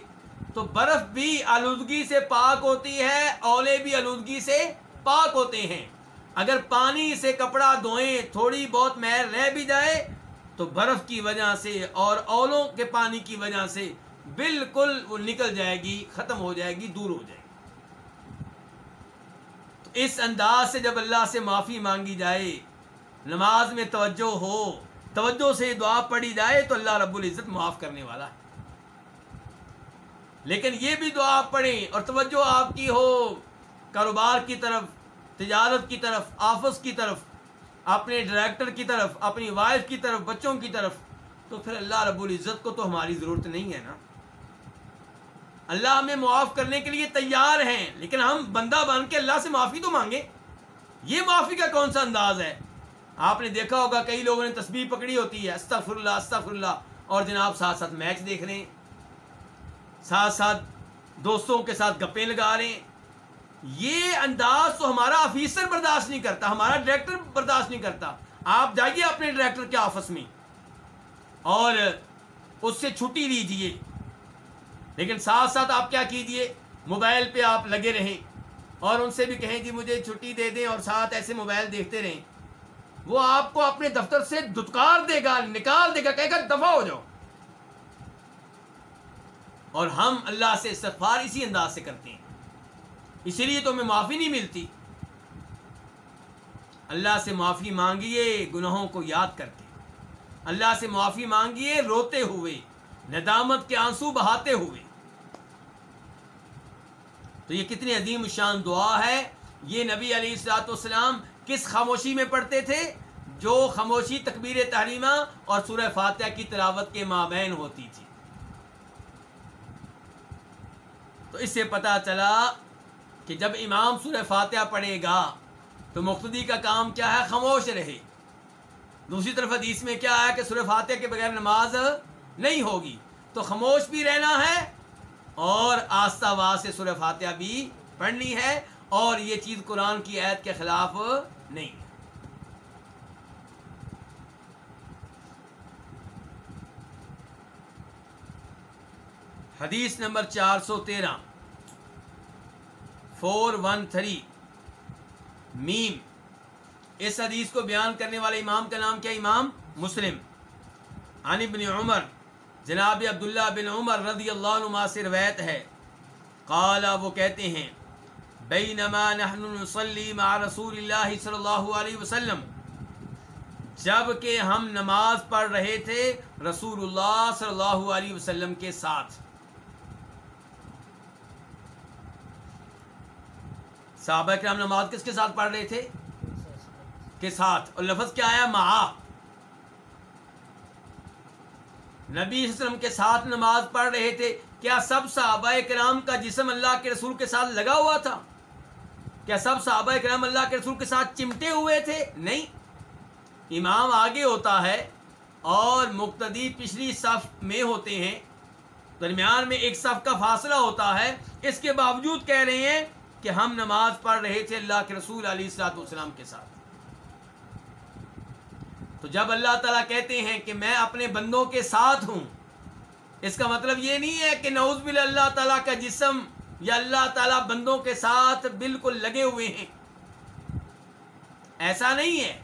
تو برف بھی آلودگی سے پاک ہوتی ہے، اولے بھی آلودگی سے پاک ہوتے ہیں۔ اگر پانی سے کپڑا دھوئیں، تھوڑی بہت محل رہ بھی جائے، تو برف کی وجہ سے اور اولوں کے پانی کی وجہ سے بالکل وہ نکل جائے گی، ختم ہو جائے گی، دور ہو جائے گی۔ تو اس انداز سے جب اللہ سے معافی مانگی جائے نماز میں توجہ ہو، توجہ سے دعا پڑھی جائے تو اللہ رب العزت معاف کرنے والا۔ ہے لیکن یہ بھی دعا پڑھیں اور توجہ آپ کی ہو، کاروبار کی طرف، تجارت کی طرف، آفس کی طرف، اپنے ڈائریکٹر کی طرف، اپنی وائف کی طرف، بچوں کی طرف، تو پھر اللہ رب العزت کو تو ہماری ضرورت نہیں ہے نا۔ اللہ ہمیں معاف کرنے کے لیے تیار ہیں، لیکن ہم بندہ بن کے اللہ سے معافی تو مانگے یہ معافی کا کون سا انداز ہے؟ آپ نے دیکھا ہوگا کئی لوگوں نے تسبیح پکڑی ہوتی ہے استغفر اللہ استغفر اللہ اور جناب ساتھ ساتھ میچ دیکھ رہے ہیں۔ ساتھ ساتھ دوستوں کے ساتھ گپے لگا رہے ہیں۔ یہ انداز تو ہمارا آفیسر برداشت نہیں کرتا، ہمارا ڈائریکٹر برداشت نہیں کرتا۔ آپ جائیے اپنے ڈائریکٹر کے آفس میں اور اس سے چھٹی لیجیے لیکن ساتھ ساتھ آپ کیا کیجیے موبائل پہ آپ لگے رہیں اور ان سے بھی کہیں جی مجھے چھٹی دے دیں اور ساتھ ایسے موبائل دیکھتے رہیں۔ وہ آپ کو اپنے دفتر سے دتکار دے گا، نکال دے گا، کہے گا دفاع ہو جاؤ۔ اور ہم اللہ سے استغفار اسی انداز سے کرتے ہیں۔ اسی لیے تو ہمیں معافی نہیں ملتی۔ اللہ سے معافی مانگیے، گناہوں کو یاد کر کے اللہ سے معافی مانگیے، روتے ہوئے، ندامت کے آنسو بہاتے ہوئے۔ تو یہ کتنی عظیم شان دعا ہے۔ یہ نبی علی السلاۃ والسلام کس خاموشی میں پڑھتے تھے؟ جو خاموشی تکبیر تحریمہ اور سورہ فاتحہ کی تلاوت کے مابین ہوتی تھی۔ تو اس سے پتہ چلا کہ جب امام سورہ فاتحہ پڑھے گا تو مقتدی کا کام کیا ہے؟ خاموش رہے۔ دوسری طرف حدیث میں کیا ہے کہ سورہ فاتحہ کے بغیر نماز نہیں ہوگی، تو خاموش بھی رہنا ہے اور آستہ آواز سے سورہ فاتحہ بھی پڑھنی ہے اور یہ چیز قرآن کی عید کے خلاف نہیں۔ حدیث نمبر چار سو تیرہ۔ Four one three. میم۔ اس حدیث کو بیان کرنے والے امام کا نام کیا؟ امام مسلم۔ عن ابن عمر۔ جناب عبداللہ بن عمر رضی اللہ عنہ سے روایت ہے۔ قالا وہ کہتے ہیں بینما نحن نصلی مع رسول اللہ صلی اللہ علیہ وسلم۔ جبکہ ہم نماز پڑھ رہے تھے رسول اللہ صلی اللہ علیہ وسلم کے ساتھ۔ صحابہ کرام نماز کس کے ساتھ پڑھ رہے تھے؟ کے ساتھ۔ اور لفظ کیا آیا؟ مہا نبی وسلم کے ساتھ نماز پڑھ رہے تھے۔ کیا سب صحابہ کرام کا جسم اللہ کے رسول کے ساتھ لگا ہوا تھا؟ کیا سب صحابہ کرام اللہ کے رسول کے ساتھ چمٹے ہوئے تھے؟ نہیں۔ امام آگے ہوتا ہے اور مقتدی پچھلی صف میں ہوتے ہیں۔ درمیان میں ایک صف کا فاصلہ ہوتا ہے۔ اس کے باوجود کہہ رہے ہیں کہ ہم نماز پڑھ رہے تھے اللہ کے رسول علیہ السلاۃ والسلام کے ساتھ۔ تو جب اللہ تعالیٰ کہتے ہیں کہ میں اپنے بندوں کے ساتھ ہوں، اس کا مطلب یہ نہیں ہے کہ نعوذ بل اللہ تعالیٰ کا جسم یا اللہ تعالیٰ بندوں کے ساتھ بالکل لگے ہوئے ہیں۔ ایسا نہیں ہے۔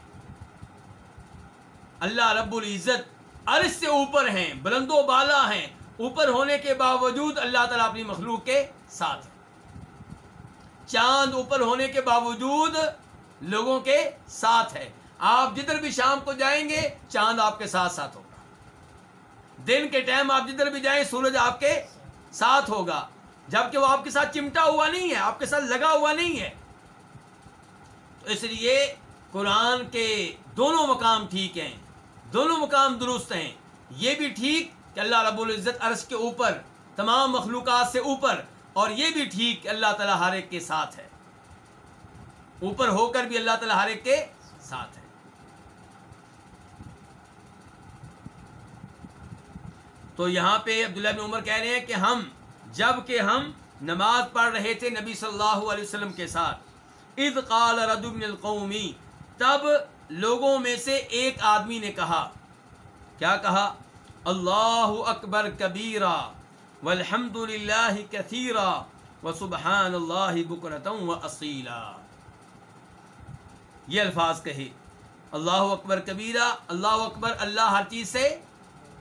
اللہ رب العزت عرش سے اوپر ہیں، بلند و بالا ہیں۔ اوپر ہونے کے باوجود اللہ تعالیٰ اپنی مخلوق کے ساتھ چاند اوپر ہونے کے باوجود لوگوں کے ساتھ ہے۔ آپ جدھر بھی شام کو جائیں گے، چاند آپ کے ساتھ ساتھ ہوگا۔ دن کے ٹائم آپ جدھر بھی جائیں، سورج آپ کے ساتھ ہوگا۔ جبکہ وہ آپ کے ساتھ چمٹا ہوا نہیں ہے، آپ کے ساتھ لگا ہوا نہیں ہے۔ تو اس لیے قرآن کے دونوں مقام ٹھیک ہیں، دونوں مقام درست ہیں۔ یہ بھی ٹھیک کہ اللہ رب العزت عرض کے اوپر، تمام مخلوقات سے اوپر، اور یہ بھی ٹھیک کہ اللہ تعالیٰ ہر ایک کے ساتھ ہے۔ اوپر ہو کر بھی اللہ تعالیٰ ہر ایک کے ساتھ ہے۔ تو یہاں پہ عبداللہ بن عمر کہہ رہے ہیں کہ ہم جبکہ ہم نماز پڑھ رہے تھے نبی صلی اللہ علیہ وسلم کے ساتھ۔ اذ قال رد من القومی تب لوگوں میں سے ایک آدمی نے کہا، کیا کہا؟ اللہ اکبر کبیرہ والحمد للہ کثیرہ و سبحان اللہ بکرتم و اصیلا یہ الفاظ کہے، اللہ اکبر کبیرہ اللہ اکبر اللہ ہر چیز سے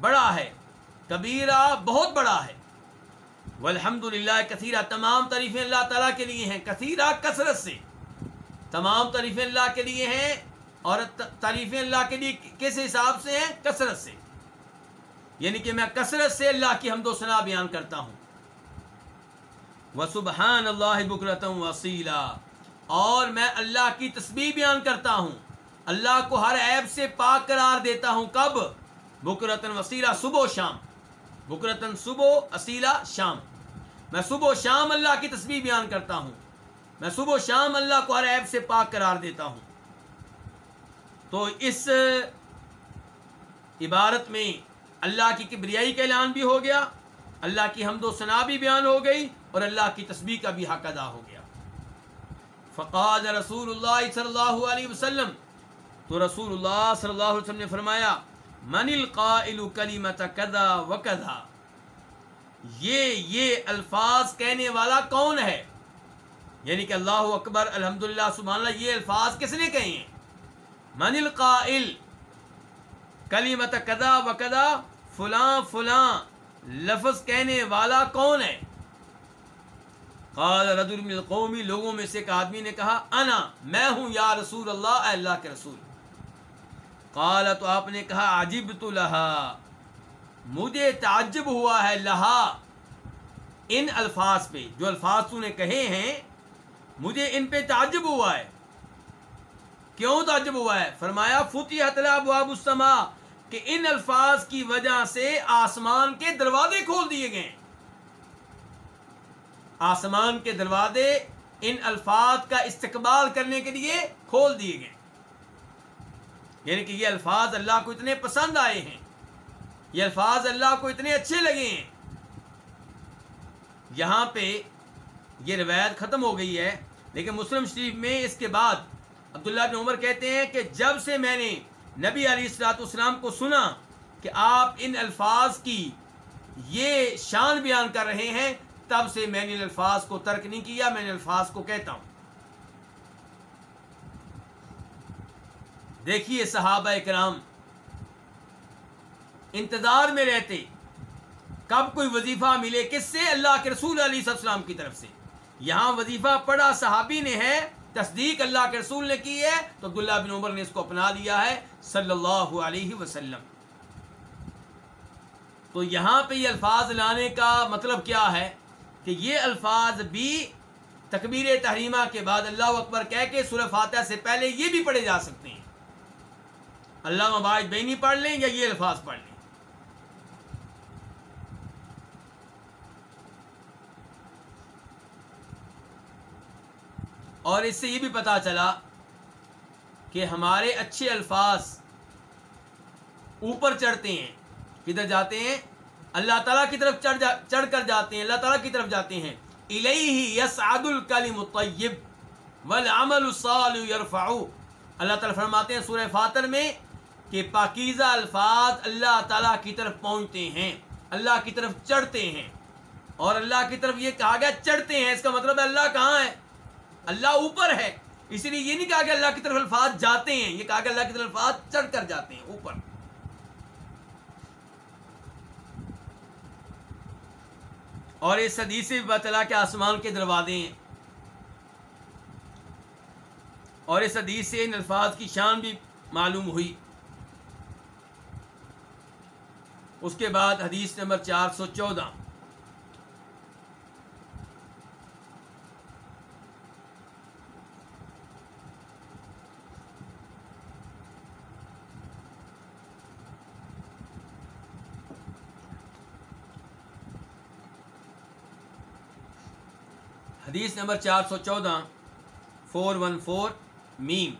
بڑا ہے کبیرہ بہت بڑا ہے۔ والحمد للہ، کثیرہ، تمام تعریفیں اللہ تعالیٰ کے لیے ہیں، کثیرہ کثرت سے۔ تمام تعریفیں اللہ کے لیے ہیں اور تعریفیں اللہ کے لیے کس حساب سے ہیں؟ کثرت سے۔ یعنی کہ میں کثرت سے اللہ کی حمد و ثنا بیان کرتا ہوں۔ وہ سبحان اللہ بکرتم وسیلہ اور میں اللہ کی تصویر بیان کرتا ہوں۔ اللہ کو ہر عیب سے پاک قرار دیتا ہوں۔ کب؟ بکرتن وسیلہ صبح و شام۔ بکرتن صبح اصیلہ شام۔ میں صبح و شام اللہ کی تصویر بیان کرتا ہوں۔ میں صبح و شام اللہ کو ہر عیب سے پاک قرار دیتا ہوں۔ تو اس عبارت میں اللہ کی کبریائی کا اعلان بھی ہو گیا، اللہ کی حمد و ثنا بھی بیان ہو گئی اور اللہ کی تسبیح کا بھی حق ادا ہو گیا۔ فقاد رسول اللہ صلی اللہ علیہ وسلم، تو رسول اللہ صلی اللہ علیہ وسلم نے فرمایا، من القائل کلمت کذا وکذا یہ یہ الفاظ کہنے والا کون ہے؟ یعنی کہ اللہ اکبر، الحمدللہ، سبحان اللہ، یہ الفاظ کس نے کہے ہیں؟ من القائل؟ کلیمت کدا و کدا فلاں فلاں، لفظ کہنے والا کون ہے؟ قال رجل من القومی لوگوں میں سے ایک آدمی نے کہا، انا، میں ہوں یا رسول اللہ، اے اللہ کے رسول۔ قال تو آپ نے کہا عجب تو لہا۔ مجھے تعجب ہوا ہے لہا۔ ان الفاظ پہ، جو الفاظ تو نے کہے ہیں، مجھے ان پہ تعجب ہوا ہے۔ کیوں تعجب ہوا ہے؟ فرمایا فتح ابواب السما کہ ان الفاظ کی وجہ سے آسمان کے دروازے کھول دیے گئے۔ آسمان کے دروازے ان الفاظ کا استقبال کرنے کے لیے کھول دیے گئے۔ یعنی کہ یہ الفاظ اللہ کو اتنے پسند آئے ہیں۔ یہ الفاظ اللہ کو اتنے اچھے لگے ہیں یہاں پہ یہ روایت ختم ہو گئی ہے، لیکن مسلم شریف میں اس کے بعد عبداللہ بن عمر کہتے ہیں کہ جب سے میں نے نبی علی السلاط اسلام کو سنا کہ آپ ان الفاظ کی یہ شان بیان کر رہے ہیں، تب سے میں نے الفاظ کو ترک نہیں کیا، میں نے الفاظ کو کہتا ہوں۔ دیکھیے صحابہ کرام انتظار میں رہتے، کب کوئی وظیفہ ملے کس سے؟ اللہ کے رسول علیہ السلام کی طرف سے۔ یہاں وظیفہ پڑا صحابی نے ہے، تصدیق اللہ کے رسول نے کی ہے، تو عبداللہ بن عمر نے اس کو اپنا لیا ہے، صلی اللہ علیہ وسلم۔ تو یہاں پہ یہ الفاظ لانے کا مطلب کیا ہے؟ کہ یہ الفاظ بھی تکبیر تحریمہ کے بعد اللہ اکبر کہہ کے سورہ فاتحہ سے پہلے یہ بھی پڑھے جا سکتے ہیں۔ اللہ مباعد بینی پڑھ لیں یا یہ الفاظ پڑھ لیں؟ اور اس سے یہ بھی پتا چلا کہ ہمارے اچھے الفاظ اوپر چڑھتے ہیں، کدھر جاتے ہیں؟ اللہ تعالیٰ کی طرف چڑھ جا، چڑھ کر جاتے ہیں، اللہ تعالیٰ کی طرف جاتے ہیں۔ یس عد الکلم والعمل الصالح یرفع۔ اللہ تعالیٰ فرماتے ہیں سورہ فاتر میں کہ پاکیزہ الفاظ اللہ تعالیٰ کی طرف پہنچتے ہیں، اللہ کی طرف چڑھتے ہیں۔ اور اللہ کی طرف یہ کہا گیا چڑھتے ہیں، اس کا مطلب ہے اللہ کہاں ہے؟ اللہ اوپر ہے۔ اسی لیے یہ نہیں کہا کہ اللہ کی طرف الفاظ جاتے ہیں، یہ کہا کہ اللہ کی طرف الفاظ چڑھ کر جاتے ہیں، اوپر۔ اور اس حدیث سے بھی پتا چلا کہ آسمان کے دروازے ہیں۔ اور اس حدیث سے ان الفاظ کی شان بھی معلوم ہوئی۔ اس کے بعد حدیث نمبر چار سو چودہ۔ حدیث نمبر چار سو چودہ، فور ون فور، میم۔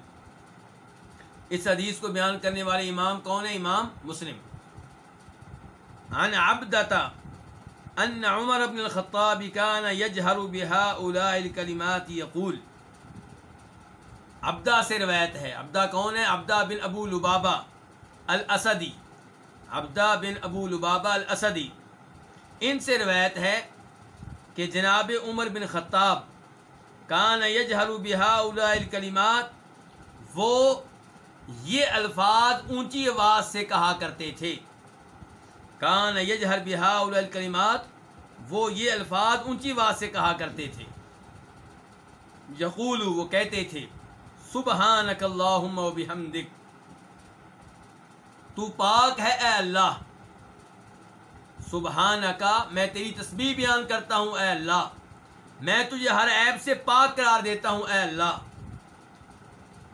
اس حدیث کو بیان کرنے والے امام کون ہے امام مسلم۔ عن عبدتا ان عمر بن الخطاب كان يجهر بهؤلاء الكلمات يقول عبدہ سے روایت ہے۔ عبدہ کون ہے؟ عبدہ بن ابو لبابا الاسدی۔ عبدہ بن ابو لبابا الاسدی۔ ان سے روایت ہے کہ جناب عمر بن خطاب کان یجہر بہا الکلمات، وہ یہ الفاظ اونچی آواز سے کہا کرتے تھے۔ کان یجہر بہا الکلمات، وہ یہ الفاظ اونچی آواز سے کہا کرتے تھے۔ یقول وہ کہتے تھے، سبحانک اللہم و بحمدک، تو پاک ہے اے اللہ۔ سبحانکا، میں تیری تسبیح بیان کرتا ہوں، اے اللہ۔ میں تجھے ہر عیب سے پاک قرار دیتا ہوں، اے اللہ۔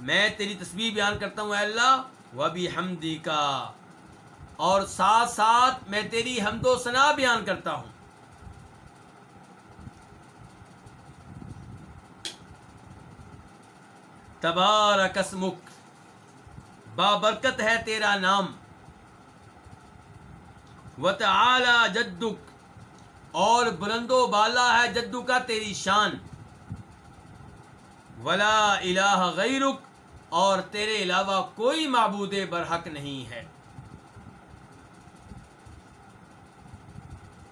میں تیری تسبیح بیان کرتا ہوں، اے اللہ۔ و بحمدی کا اور ساتھ ساتھ میں تیری حمد و ثنا بیان کرتا ہوں۔ تبارک اسمک، بابرکت ہے تیرا نام۔ وتعالی جدک، اور بلند و بالا ہے جدو کا تیری شان۔ ولا الہ غیرک، اور تیرے علاوہ کوئی معبود برحق نہیں ہے۔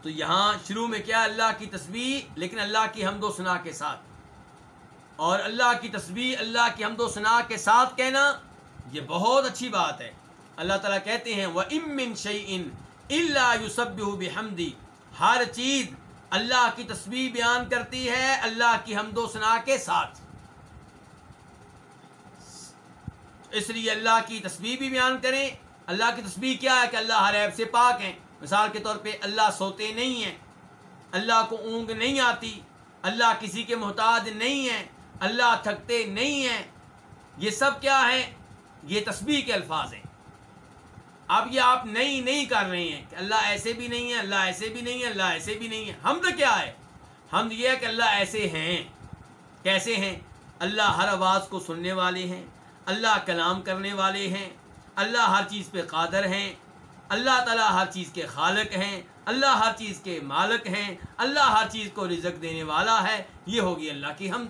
تو یہاں شروع میں کیا اللہ کی تسبیح، لیکن اللہ کی حمد و ثنا کے ساتھ۔ اور اللہ کی تسبیح، اللہ کی حمد و ثنا کے ساتھ کہنا، یہ بہت اچھی بات ہے۔ اللہ تعالیٰ کہتے ہیں وہ امن شعین اللہ یوسب بحمدی۔ ہر چیز اللہ کی تسبیح بیان کرتی ہے، اللہ کی حمد و ثنا کے ساتھ۔ اس لیے اللہ کی تسبیح بھی بیان کریں۔ اللہ کی تسبیح کیا ہے کہ اللہ ہر عیب سے پاک ہیں۔ مثال کے طور پہ اللہ سوتے نہیں ہیں، اللہ کو اونگ نہیں آتی، اللہ کسی کے محتاج نہیں ہیں، اللہ تھکتے نہیں ہیں۔ یہ سب کیا ہے یہ تسبیح کے الفاظ ہیں۔ اب یہ آپ نہیں نہیں کر رہے ہیں کہ اللہ ایسے بھی نہیں ہے، اللہ ایسے بھی نہیں ہے، اللہ ایسے بھی نہیں ہے۔ حمد کیا ہے؟ حمد یہ ہے کہ اللہ ایسے ہیں۔ کیسے ہیں؟ اللہ ہر آواز کو سننے والے ہیں، اللہ کلام کرنے والے ہیں، اللہ ہر چیز پہ قادر ہیں، اللہ تعالیٰ ہر چیز کے خالق ہیں، اللہ ہر چیز کے مالک ہیں، اللہ ہر چیز کو رزق دینے والا ہے۔ یہ ہوگی اللہ کی ہم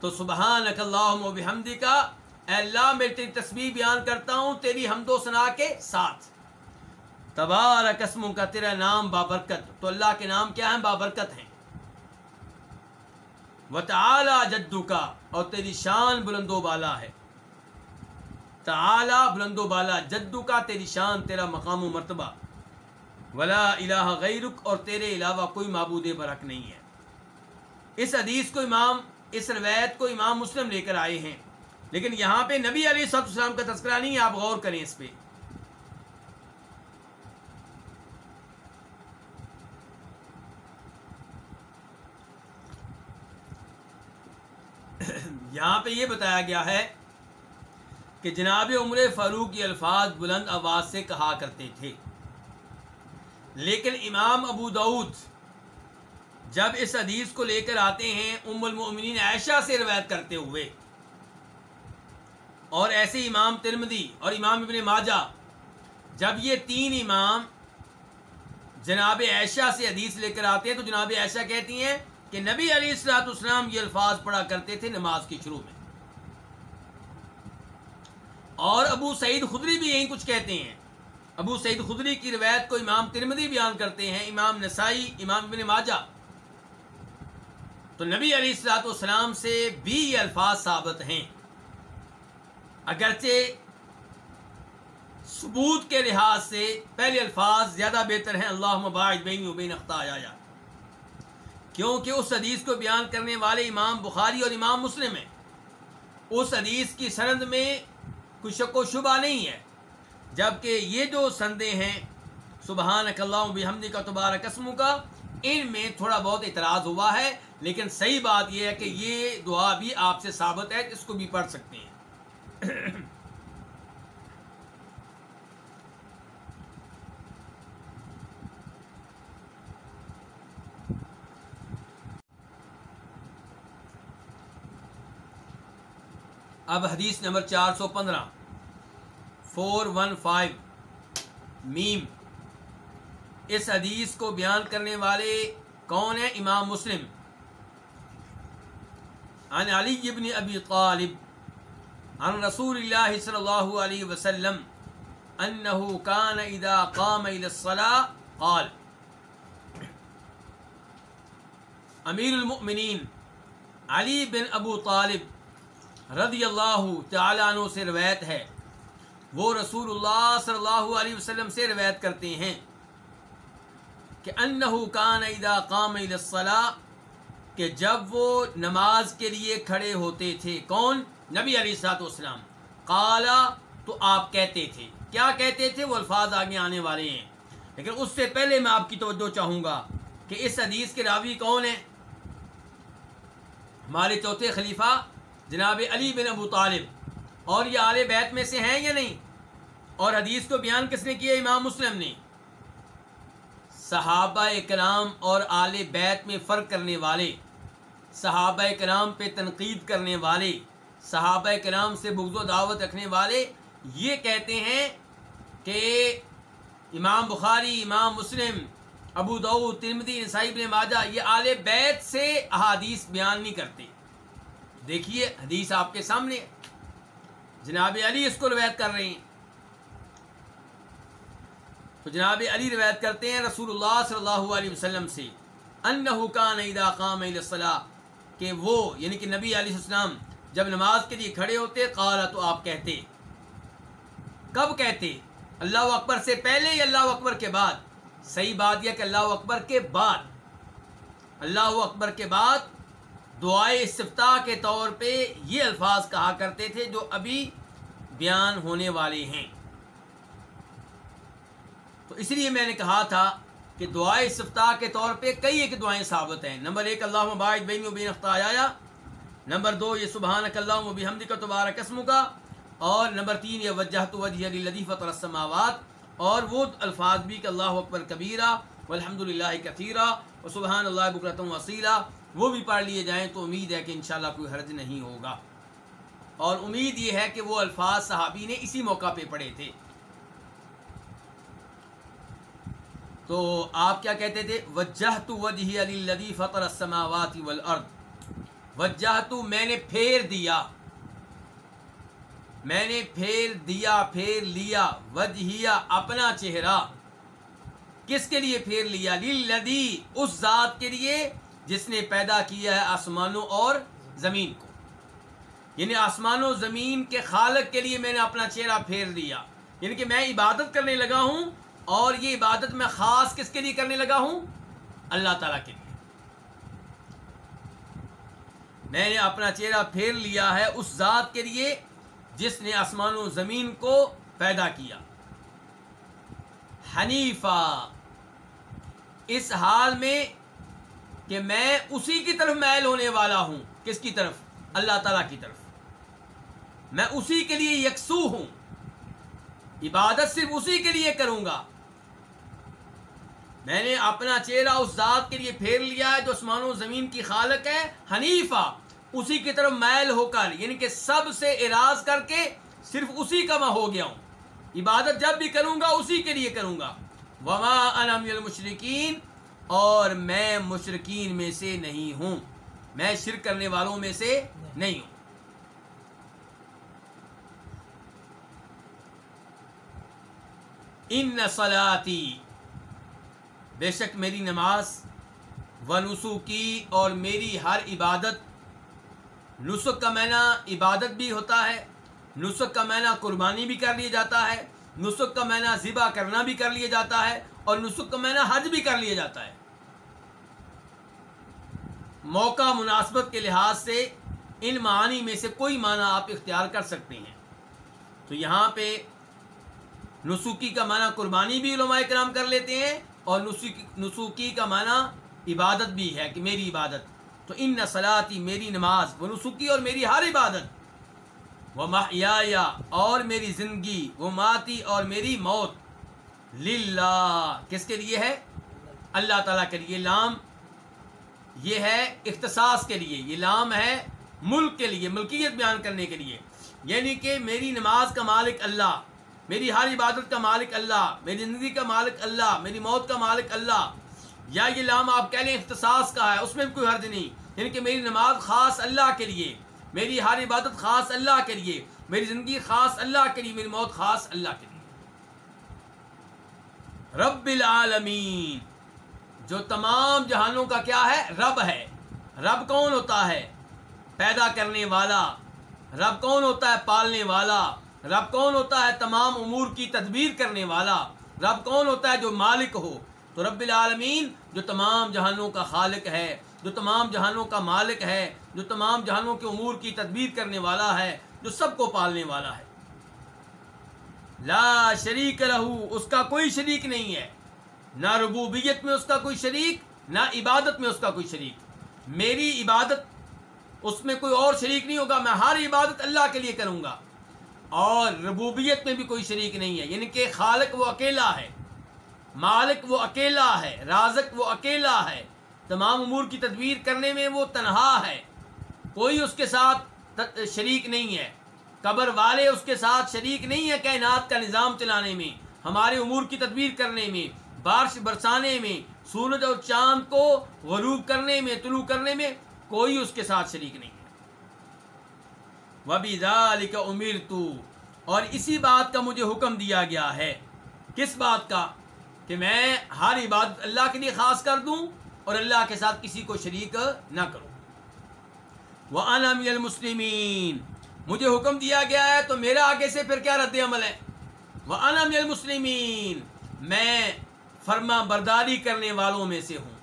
تو سبحان اللہ و بحمدی کا اے اللہ، میں تیری تصویر بیان کرتا ہوں، تیری حمد و ثنا کے ساتھ۔ تبار قسموں کا تیرا نام بابرکت۔ تو اللہ کے نام کیا ہیں؟ بابرکت ہیں۔ و تعالی جدو کا اور تیری شان بلند و بالا ہے۔ تعالی بلند و بالا جدو کا تیری شان، تیرا مقام و مرتبہ۔ ولا الہ غیرک، اور تیرے علاوہ کوئی معبود برحق نہیں ہے اس حدیث کو امام اس روایت کو امام مسلم لے کر آئے ہیں۔ لیکن یہاں پہ نبی علیہ صاحب السلام کا تذکرہ نہیں ہے آپ غور کریں اس پہ۔ یہاں پہ یہ بتایا گیا ہے کہ جناب عمر فاروق یہ الفاظ بلند آواز سے کہا کرتے تھے۔ لیکن امام ابو دعود جب اس حدیث کو لے کر آتے ہیں ام المؤمنین عائشہ سے روایت کرتے ہوئے۔ اور ایسے امام ترمدی اور امام ابن ماجہ، جب یہ تین امام جناب عائشہ سے حدیث لے کر آتے ہیں تو جناب عائشہ کہتی ہیں کہ نبی علی السلاط اسلام یہ الفاظ پڑھا کرتے تھے نماز کی شروع میں۔ اور ابو سعید خدری بھی یہی کچھ کہتے ہیں۔ ابو سعید خدری کی روایت کو امام ترمدی بیان کرتے ہیں، امام نسائی، امام ابن ماجہ۔ تو نبی علیہ السلاط والسلام سے بھی یہ الفاظ ثابت ہیں۔ اگرچہ ثبوت کے لحاظ سے پہلے الفاظ زیادہ بہتر ہیں، اللہ مباعد بین و بین اختہ آیا کیونکہ اس حدیث کو بیان کرنے والے امام بخاری اور امام مسلم ہیں۔ اس حدیث کی سند میں کوئی شک و شبہ نہیں ہے، جبکہ یہ جو سندیں ہیں سبحان اللہ بحمدی کا تبارہ قسم کا ان میں تھوڑا بہت اعتراض ہوا ہے۔ لیکن صحیح بات یہ ہے کہ یہ دعا بھی آپ سے ثابت ہے، اس کو بھی پڑھ سکتے ہیں۔ اب حدیث نمبر چار سو پندرہ۔ Four one five. میم۔ اس حدیث کو بیان کرنے والے کون ہیں؟ امام مسلم۔ عن علی ابن ابی طالب عن رسول اللہ صلی اللہ علیہ وسلم انه كان اذا قام الى الصلاه قال امیر المؤمنین علی بن ابو طالب رضی اللہ تعالیٰ عنہ سے روایت ہے۔ وہ رسول اللہ صلی اللہ علیہ وسلم سے روایت کرتے ہیں کہ انہو کان اذا قام الى الصلاة کہ جب وہ نماز کے لیے کھڑے ہوتے تھے، کون؟ نبی علیہ السلاط والسلام۔ قالا، تو آپ کہتے تھے۔ کیا کہتے تھے؟ وہ الفاظ آگے آنے والے ہیں۔ لیکن اس سے پہلے میں آپ کی توجہ چاہوں گا کہ اس حدیث کے راوی کون ہیں؟ ہمارے چوتھے خلیفہ جناب علی بن ابو طالب۔ اور یہ آل بیت میں سے ہیں یا نہیں؟ اور حدیث کو بیان کس نے کیا؟ امام مسلم نے۔ صحابہ کرام اور آل بیت میں فرق کرنے والے۔ صحابہ کرام پہ تنقید کرنے والے، صحابہ کرام سے بغض و دعوت رکھنے والے یہ کہتے ہیں کہ امام بخاری، امام مسلم، ابو دعو ترمدی نسائی بن ماجہ یہ آل بیت سے احادیث بیان نہیں کرتے۔ دیکھیے حدیث آپ کے سامنے۔ جناب علی اس کو روایت کر رہے ہیں۔ تو جناب علی روایت کرتے ہیں رسول اللہ صلی اللہ علیہ وسلم سے، انہو کان اذا قام الى کہ وہ یعنی کہ نبی علیہ السلام جب نماز کے لیے کھڑے ہوتے، قالا تو آپ کہتے۔ کب کہتے؟ اللہ اکبر سے پہلے یا اللہ اکبر کے بعد؟ صحیح بات یہ کہ اللہ اکبر کے بعد۔ اللہ اکبر کے بعد دعائے استفتاح کے طور پہ یہ الفاظ کہا کرتے تھے جو ابھی بیان ہونے والے ہیں۔ تو اس لیے میں نے کہا تھا کہ دعائے استفتاح کے طور پہ کئی ایک دعائیں ثابت ہیں۔ نمبر ایک اللہ مباعد بین و بین اختایا نمبر دو، یہ سبحان اللہ و بحمد کا تبارک قسم کا اور نمبر تین، یہ وجہ تو وجہ لدیفت السماوات۔ اور وہ الفاظ بھی کہ اللہ اکبر کبیرہ والحمد للہ کثیرہ و سبحان اللہ بکرتم وسیلہ وہ بھی پڑھ لیے جائیں تو امید ہے کہ انشاءاللہ کوئی حرج نہیں ہوگا۔ اور امید یہ ہے کہ وہ الفاظ صحابی نے اسی موقع پہ پڑھے تھے۔ تو آپ کیا کہتے تھے؟ وجہ تو وجہ علی لدی فطر السماوات والارض۔ وجہ تو میں نے پھیر دیا۔ میں نے پھیر دیا، پھیر لیا۔ وجہیا اپنا چہرہ۔ کس کے لیے پھیر لیا؟ لدی اس ذات کے لیے جس نے پیدا کیا ہے آسمانوں اور زمین کو۔ یعنی آسمان و زمین کے خالق کے لیے میں نے اپنا چہرہ پھیر لیا۔ یعنی کہ میں عبادت کرنے لگا ہوں اور یہ عبادت میں خاص کس کے لیے کرنے لگا ہوں؟ اللہ تعالیٰ کے لیے۔ میں نے اپنا چہرہ پھیر لیا ہے اس ذات کے لیے جس نے آسمان و زمین کو پیدا کیا۔ حنیفہ۔ اس حال میں کہ میں اسی کی طرف میل ہونے والا ہوں۔ کس کی طرف؟ اللہ تعالیٰ کی طرف۔ میں اسی کے لیے یکسو ہوں۔ عبادت صرف اسی کے لیے کروں گا۔ میں نے اپنا چہرہ اس ذات کے لیے پھیر لیا ہے جو آسمان و زمین کی خالق ہے، حنیفہ، اسی کی طرف میل ہو کر یعنی کہ سب سے اراض کر کے صرف اسی کا میں ہو گیا ہوں۔ عبادت جب بھی کروں گا، اسی کے لیے کروں گا۔ وما انم المشرقین اور میں مشرقین میں سے نہیں ہوں۔ میں شرک کرنے والوں میں سے نہیں ہوں۔ ان نسلاتی بے شک میری نماز و نسخی اور میری ہر عبادت نسخ کا معنی عبادت بھی ہوتا ہے نسخ کا معنی قربانی بھی کر لیا جاتا ہے نسخ کا معنی ذبح کرنا بھی کر لیا جاتا ہے اور نسخ کا معنی حج بھی کر لیا جاتا ہے۔ موقع مناسبت کے لحاظ سے ان معنی میں سے کوئی معنی آپ اختیار کر سکتے ہیں۔ تو یہاں پہ نسوکی کا معنی قربانی بھی علماء کرام کر لیتے ہیں اور نسوکی کا معنی عبادت بھی ہے کہ میری عبادت۔ تو ان نسلاتی میری نماز، وہ نسوکی اور میری ہر عبادت۔ وہ محیا اور میری زندگی، وہ ماتی اور میری موت۔ للہ، کس کے لیے ہے؟ اللہ تعالیٰ کے لیے۔ لام یہ ہے اختصاص کے لیے۔ یہ لام ہے ملک کے لیے، ملکیت بیان کرنے کے لیے۔ یعنی کہ میری نماز کا مالک اللہ۔ میری ہر عبادت کا مالک اللہ، میری زندگی کا مالک اللہ، میری موت کا مالک اللہ۔ یا یہ لام آپ کہہ لیں اختصاص کا ہے، اس میں بھی کوئی حرج نہیں۔ یعنی کہ میری نماز خاص اللہ کے لیے، میری ہر عبادت خاص اللہ کے لیے، میری زندگی خاص اللہ کے لیے، میری موت خاص اللہ کے لیے۔ رب العالمین، جو تمام جہانوں کا کیا ہے؟ رب ہے۔ رب کون ہوتا ہے؟ پیدا کرنے والا۔ رب کون ہوتا ہے؟ پالنے والا۔ رب کون ہوتا ہے تمام امور کی تدبیر کرنے والا؟ رب کون ہوتا ہے جو مالک ہو؟ تو رب العالمین جو تمام جہانوں کا خالق ہے، جو تمام جہانوں کا مالک ہے، جو تمام جہانوں کے امور کی تدبیر کرنے والا ہے، جو سب کو پالنے والا ہے۔ لا شریک رہو اس کا کوئی شریک نہیں ہے۔ نہ ربوبیت میں اس کا کوئی شریک، نہ عبادت میں اس کا کوئی شریک۔ میری عبادت، اس میں کوئی اور شریک نہیں ہوگا، میں ہر عبادت اللہ کے لیے کروں گا۔ اور ربوبیت میں بھی کوئی شریک نہیں ہے۔ یعنی کہ خالق وہ اکیلا ہے، مالک وہ اکیلا ہے، رازق وہ اکیلا ہے۔ تمام امور کی تدبیر کرنے میں وہ تنہا ہے۔ کوئی اس کے ساتھ شریک نہیں ہے۔ قبر والے اس کے ساتھ شریک نہیں ہے کائنات کا نظام چلانے میں، ہمارے امور کی تدبیر کرنے میں، بارش برسانے میں، سورج اور چاند کو غروب کرنے میں، طلوع کرنے میں کوئی اس کے ساتھ شریک نہیں ہے۔ وبی کا امیر تو اور اسی بات کا مجھے حکم دیا گیا ہے۔ کس بات کا؟ کہ میں ہر عبادت اللہ کے لیے خاص کر دوں اور اللہ کے ساتھ کسی کو شریک نہ کروں۔ وہ انم المسلمین مجھے حکم دیا گیا ہے تو میرا آگے سے پھر کیا رد عمل ہے؟ وہ انم المسلمین میں فرما برداری کرنے والوں میں سے ہوں۔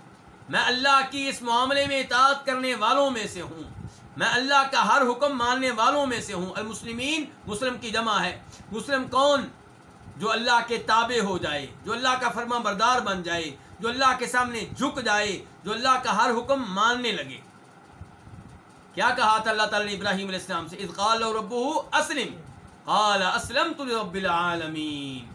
میں اللہ کی اس معاملے میں اطاعت کرنے والوں میں سے ہوں۔ میں اللہ کا ہر حکم ماننے والوں میں سے ہوں۔ المسلمین مسلم کی جمع ہے۔ مسلم کون؟ جو اللہ کے تابع ہو جائے، جو اللہ کا فرما بردار بن جائے، جو اللہ کے سامنے جھک جائے، جو اللہ کا ہر حکم ماننے لگے۔ کیا کہا تھا اللہ تعالیٰ نے ابراہیم علیہ السلام سے؟ اذقال ربو اسلم۔ قال اسلمت لرب العالمین۔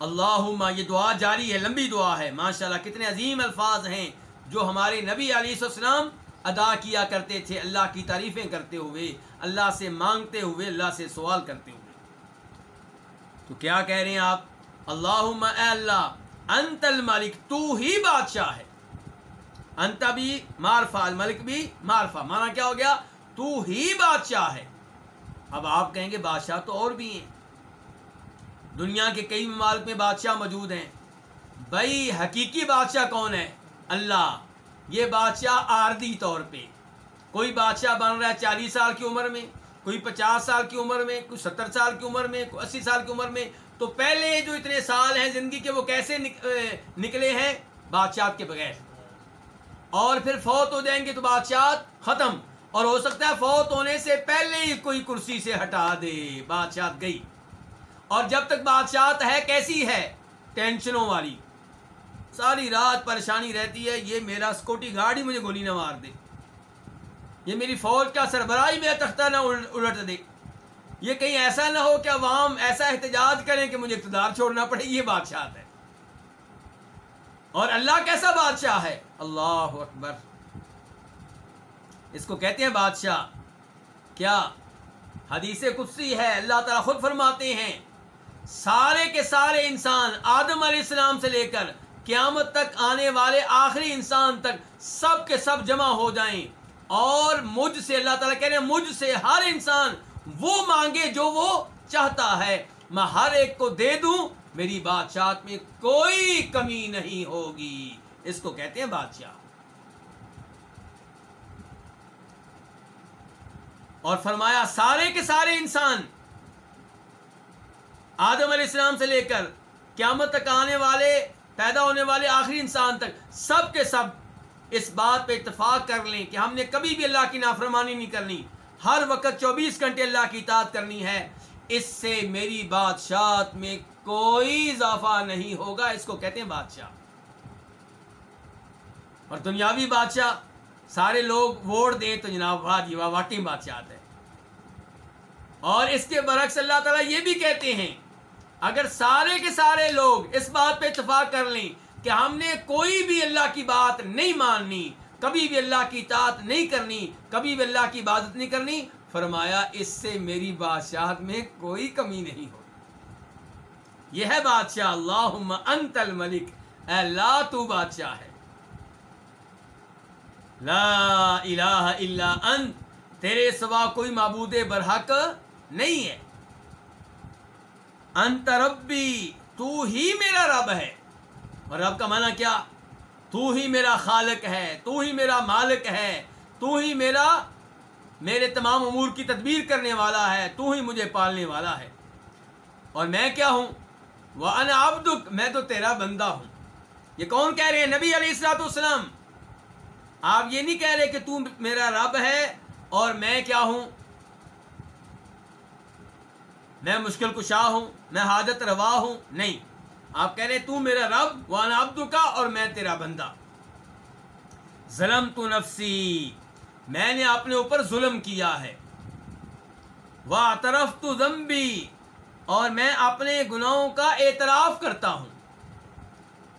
اللہم، یہ دعا جاری ہے، لمبی دعا ہے۔ ماشاءاللہ کتنے عظیم الفاظ ہیں۔ جو ہمارے نبی علیہ السلام ادا کیا کرتے تھے، اللہ کی تعریفیں کرتے ہوئے، اللہ سے مانگتے ہوئے، اللہ سے سوال کرتے ہوئے۔ تو کیا کہہ رہے ہیں آپ؟ اللہ اے اللہ، انت الملک، تو ہی بادشاہ ہے۔ انت بھی مارفا الملک بھی مارفا مانا کیا ہو گیا؟ تو ہی بادشاہ ہے۔ اب آپ کہیں گے بادشاہ تو اور بھی ہیں۔ دنیا کے کئی ممالک میں بادشاہ موجود ہیں۔ بھائی، حقیقی بادشاہ کون ہے؟ اللہ، یہ بادشاہ عارضی طور پہ۔ کوئی بادشاہ بن رہا ہے چالیس سال کی عمر میں، کوئی پچاس سال کی عمر میں، کوئی ستر سال کی عمر میں، کوئی اسی سال کی عمر میں۔ تو پہلے جو اتنے سال ہیں زندگی کے، وہ کیسے نکلے ہیں؟ بادشاہ کے بغیر۔ اور پھر فوت ہو جائیں گے تو بادشاہ ختم۔ اور ہو سکتا ہے فوت ہونے سے پہلے ہی کوئی کرسی سے ہٹا دے بادشاہ گئی۔ اور جب تک بادشاہت ہے، کیسی ہے؟ ٹینشنوں والی۔ ساری رات پریشانی رہتی ہے، یہ میرا سکوٹی گاڑی مجھے گولی نہ مار دے۔ یہ میری فوج کا سربراہی میرا تختہ نہ الٹ دے۔ یہ کہیں ایسا نہ ہو کہ عوام ایسا احتجاج کریں کہ مجھے اقتدار چھوڑنا پڑے، یہ بادشاہت ہے۔ اور اللہ کیسا بادشاہ ہے؟ اللہ اکبر۔ اس کو کہتے ہیں بادشاہ۔ کیا حدیث قدسی ہے؟ اللہ تعالیٰ خود فرماتے ہیں، سارے کے سارے انسان آدم علیہ السلام سے لے کر قیامت تک آنے والے آخری انسان تک سب کے سب جمع ہو جائیں اور مجھ سے اللہ تعالیٰ کہہ رہے ہیں، مجھ سے ہر انسان وہ مانگے جو وہ چاہتا ہے۔ میں ہر ایک کو دے دوں، میری بادشاہت میں کوئی کمی نہیں ہوگی۔ اس کو کہتے ہیں بادشاہ۔ اور فرمایا، سارے کے سارے انسان آدم علیہ السلام سے لے کر قیامت تک آنے والے پیدا ہونے والے آخری انسان تک سب کے سب اس بات پہ اتفاق کر لیں کہ ہم نے کبھی بھی اللہ کی نافرمانی نہیں کرنی۔ ہر وقت چوبیس گھنٹے اللہ کی اطاعت کرنی ہے۔ اس سے میری بادشاہت میں کوئی اضافہ نہیں ہوگا۔ اس کو کہتے ہیں بادشاہ۔ اور دنیاوی بادشاہ، سارے لوگ ووٹ دیں تو جناب واہ جی واہ بادشاہت ہے۔ اور اس کے برعکس اللہ تعالیٰ یہ بھی کہتے ہیں اگر سارے کے سارے لوگ اس بات پہ اتفاق کر لیں کہ ہم نے کوئی بھی اللہ کی بات نہیں ماننی، کبھی بھی اللہ کی اطاعت نہیں کرنی، کبھی بھی اللہ کی عبادت نہیں کرنی، فرمایا اس سے میری بادشاہت میں کوئی کمی نہیں ہو یہ ہے بادشاہ اللہ انت الملک۔ اے اللہ، تو بادشاہ ہے۔ لا الہ الا انت، تیرے سوا کوئی معبود برحق نہیں ہے۔ انت ربی، تو ہی میرا رب ہے۔ اور رب کا معنی کیا؟ تو ہی میرا خالق ہے، تو ہی میرا مالک ہے، تو ہی میرا، میرے تمام امور کی تدبیر کرنے والا ہے، تو ہی مجھے پالنے والا ہے۔ اور میں کیا ہوں؟ وہ ان میں تو تیرا بندہ ہوں۔ یہ کون کہہ رہے ہیں؟ نبی علیہ السلاۃ والسلام۔ آپ یہ نہیں کہہ رہے کہ تو میرا رب ہے اور میں کیا ہوں؟ میں مشکل کشا ہوں، میں حاجت روا ہوں، نہیں۔ آپ کہہ رہے تو میرا رب، وانا عبد کا اور میں تیرا بندہ۔ ظلم تو نفسی، میں نے اپنے اوپر ظلم کیا ہے۔ وہ طرف تو ضمبی اور میں اپنے گناہوں کا اعتراف کرتا ہوں۔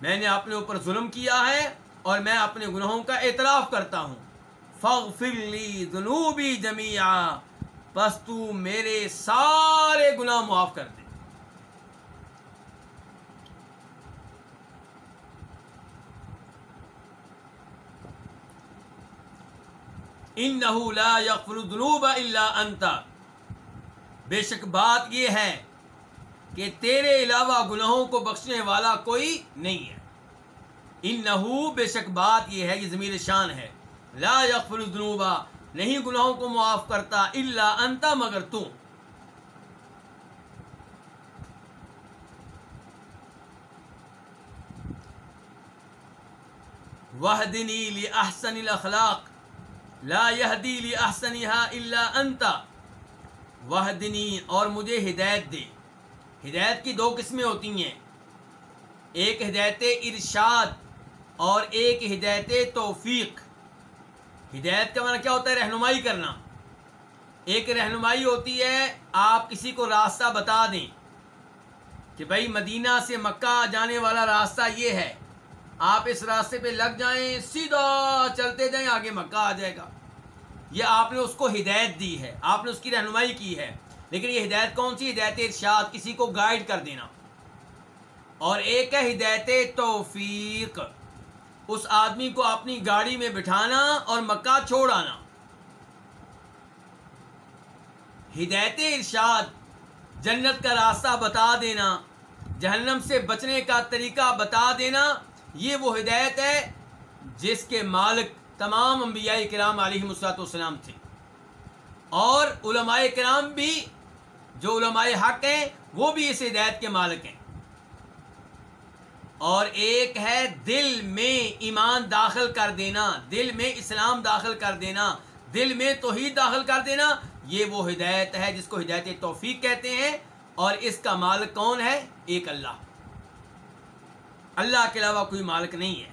میں نے اپنے اوپر ظلم کیا ہے، اور میں اپنے گناہوں کا اعتراف کرتا ہوں۔ فغفر لی ذنوبی جميعا بس تو میرے سارے گناہ معاف کر دے۔ انه لا يغفر الذنوب الا انت۔ بے شک بات یہ ہے کہ تیرے علاوہ گناہوں کو بخشنے والا کوئی نہیں ہے۔ انه بے شک بات یہ ہے یہ ضمیر شان ہے۔ لا یغفر الذنوب۔ نہیں گناہوں کو معاف کرتا الا انت، مگر تو۔ وحدنی لاحسن الاخلاق لا يهدي لاحسنها الا انت وحدنی اور مجھے ہدایت دے۔ ہدایت کی دو قسمیں ہوتی ہیں۔ ایک ہدایت ارشاد اور ایک ہدایت توفیق۔ ہدایت کا معنی کیا ہوتا ہے؟ رہنمائی کرنا۔ ایک رہنمائی ہوتی ہے، آپ کسی کو راستہ بتا دیں کہ بھائی مدینہ سے مکہ جانے والا راستہ یہ ہے۔ آپ اس راستے پہ لگ جائیں، سیدھا چلتے جائیں، آگے مکہ آ جائے گا۔ یہ آپ نے اس کو ہدایت دی ہے، آپ نے اس کی رہنمائی کی ہے۔ لیکن یہ ہدایت کون سی؟ ہدایت ارشاد، کسی کو گائیڈ کر دینا۔ اور ایک ہے ہدایت توفیق۔ اس آدمی کو اپنی گاڑی میں بٹھانا اور مکہ چھوڑ آنا۔ ہدایت ارشاد، جنت کا راستہ بتا دینا، جہنم سے بچنے کا طریقہ بتا دینا، یہ وہ ہدایت ہے جس کے مالک تمام انبیاء کرام علیہ مسلاط والسلام تھے۔ اور علماء کرام بھی، جو علماء حق ہیں، وہ بھی اس ہدایت کے مالک ہیں۔ اور ایک ہے دل میں ایمان داخل کر دینا، دل میں اسلام داخل کر دینا، دل میں توحید داخل کر دینا، یہ وہ ہدایت ہے جس کو ہدایت توفیق کہتے ہیں۔ اور اس کا مالک کون ہے؟ ایک اللہ۔ اللہ کے علاوہ کوئی مالک نہیں ہے۔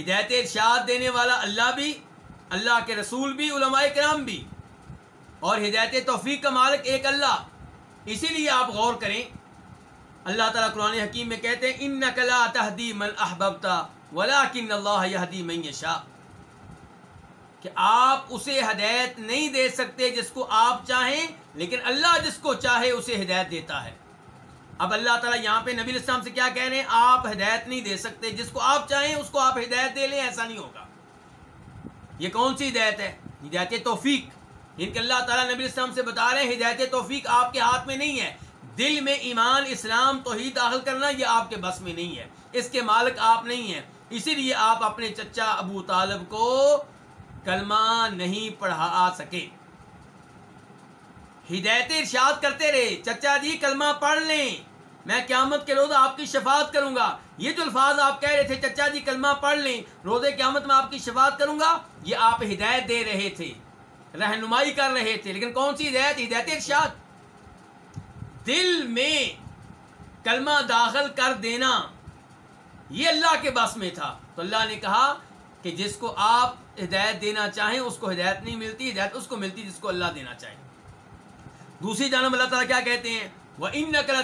ہدایت ارشاد دینے والا اللہ بھی، اللہ کے رسول بھی، علماء کرام بھی۔ اور ہدایت توفیق کا مالک ایک اللہ۔ اسی لیے آپ غور کریں۔ اللہ تعالیٰ قرآن حکیم میں کہتے ہیں ان نقلا تحدی من احبتا ولا کن اللہ یہدی من کہ آپ اسے ہدایت نہیں دے سکتے جس کو آپ چاہیں، لیکن اللہ جس کو چاہے اسے ہدایت دیتا ہے۔ اب اللہ تعالیٰ یہاں پہ نبی الاسلام سے کیا کہہ رہے ہیں؟ آپ ہدایت نہیں دے سکتے، جس کو آپ چاہیں اس کو آپ ہدایت دے لیں، ایسا نہیں ہوگا۔ یہ کون سی ہدایت ہے؟ ہدایت توفیق۔ ان کے اللہ تعالیٰ نبی الاسلام سے بتا رہے ہیں، ہدایت توفیق آپ کے ہاتھ میں نہیں ہے۔ دل میں ایمان، اسلام، توحید داخل کرنا یہ آپ کے بس میں نہیں ہے۔ اس کے مالک آپ نہیں ہیں۔ اسی لیے آپ اپنے چچا ابو طالب کو کلمہ نہیں پڑھا سکے۔ ہدایت ارشاد کرتے رہے۔ چچا جی کلمہ پڑھ لیں۔ میں قیامت کے روز آپ کی شفاعت کروں گا۔ یہ جو الفاظ آپ کہہ رہے تھے، چچا جی کلمہ پڑھ لیں۔ روز قیامت میں آپ کی شفاعت کروں گا، یہ آپ ہدایت دے رہے تھے۔ رہنمائی کر رہے تھے، لیکن کون سی ہدایت ہدایت ارشاد۔ دل میں کلمہ داخل کر دینا، یہ اللہ کے بس میں تھا۔ تو اللہ نے کہا کہ جس کو آپ ہدایت دینا چاہیں، اس کو ہدایت نہیں ملتی، ہدایت اس کو ملتی جس کو اللہ دینا چاہے۔ دوسری جانب اللہ تعالیٰ کیا کہتے ہیں؟ وہ ان نقل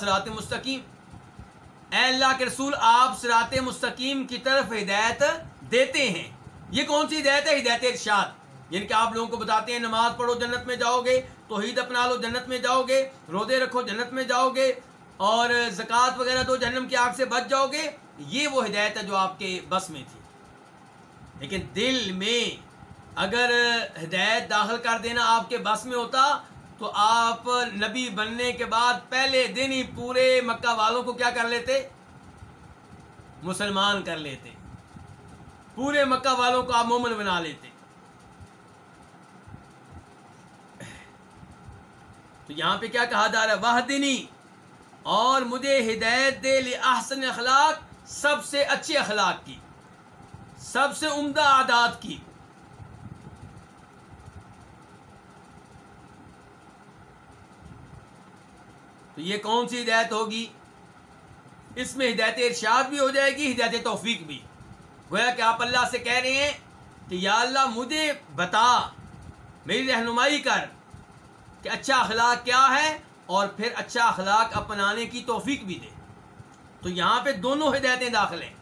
سرات مستقیم اے اللہ کے رسول، آپ سرات مستقیم کی طرف ہدایت دیتے ہیں۔ یہ کون سی ہدایت ہے؟ ہدایت ارشاد۔ یعنی کہ آپ لوگوں کو بتاتے ہیں نماز پڑھو جنت میں جاؤ گے، توحید اپنا لو، جنت میں جاؤ گے، روزے رکھو جنت میں جاؤ گے، اور زکوٰۃ وغیرہ دو جہنم کی آگ سے بچ جاؤ گے، یہ وہ ہدایت ہے جو آپ کے بس میں تھی۔ لیکن دل میں اگر ہدایت داخل کر دینا آپ کے بس میں ہوتا، تو آپ نبی بننے کے بعد پہلے دن ہی پورے مکہ والوں کو کیا کر لیتے؟ مسلمان کر لیتے۔ پورے مکہ والوں کو آپ مومن بنا لیتے۔ تو یہاں پہ کیا کہا جا رہا ہے؟ وہ دینی اور مجھے ہدایت دے لی احسن اخلاق، سب سے اچھے اخلاق کی، سب سے عمدہ عادات کی۔ تو یہ کون سی ہدایت ہوگی؟ اس میں ہدایت ارشاد بھی ہو جائے گی، ہدایت توفیق بھی۔ گویا کہ آپ اللہ سے کہہ رہے ہیں کہ یا اللہ مجھے بتا، میری رہنمائی کر۔ کہ اچھا اخلاق کیا ہے اور پھر اچھا اخلاق اپنانے کی توفیق بھی دے۔ تو یہاں پہ دونوں ہدایتیں داخل ہیں۔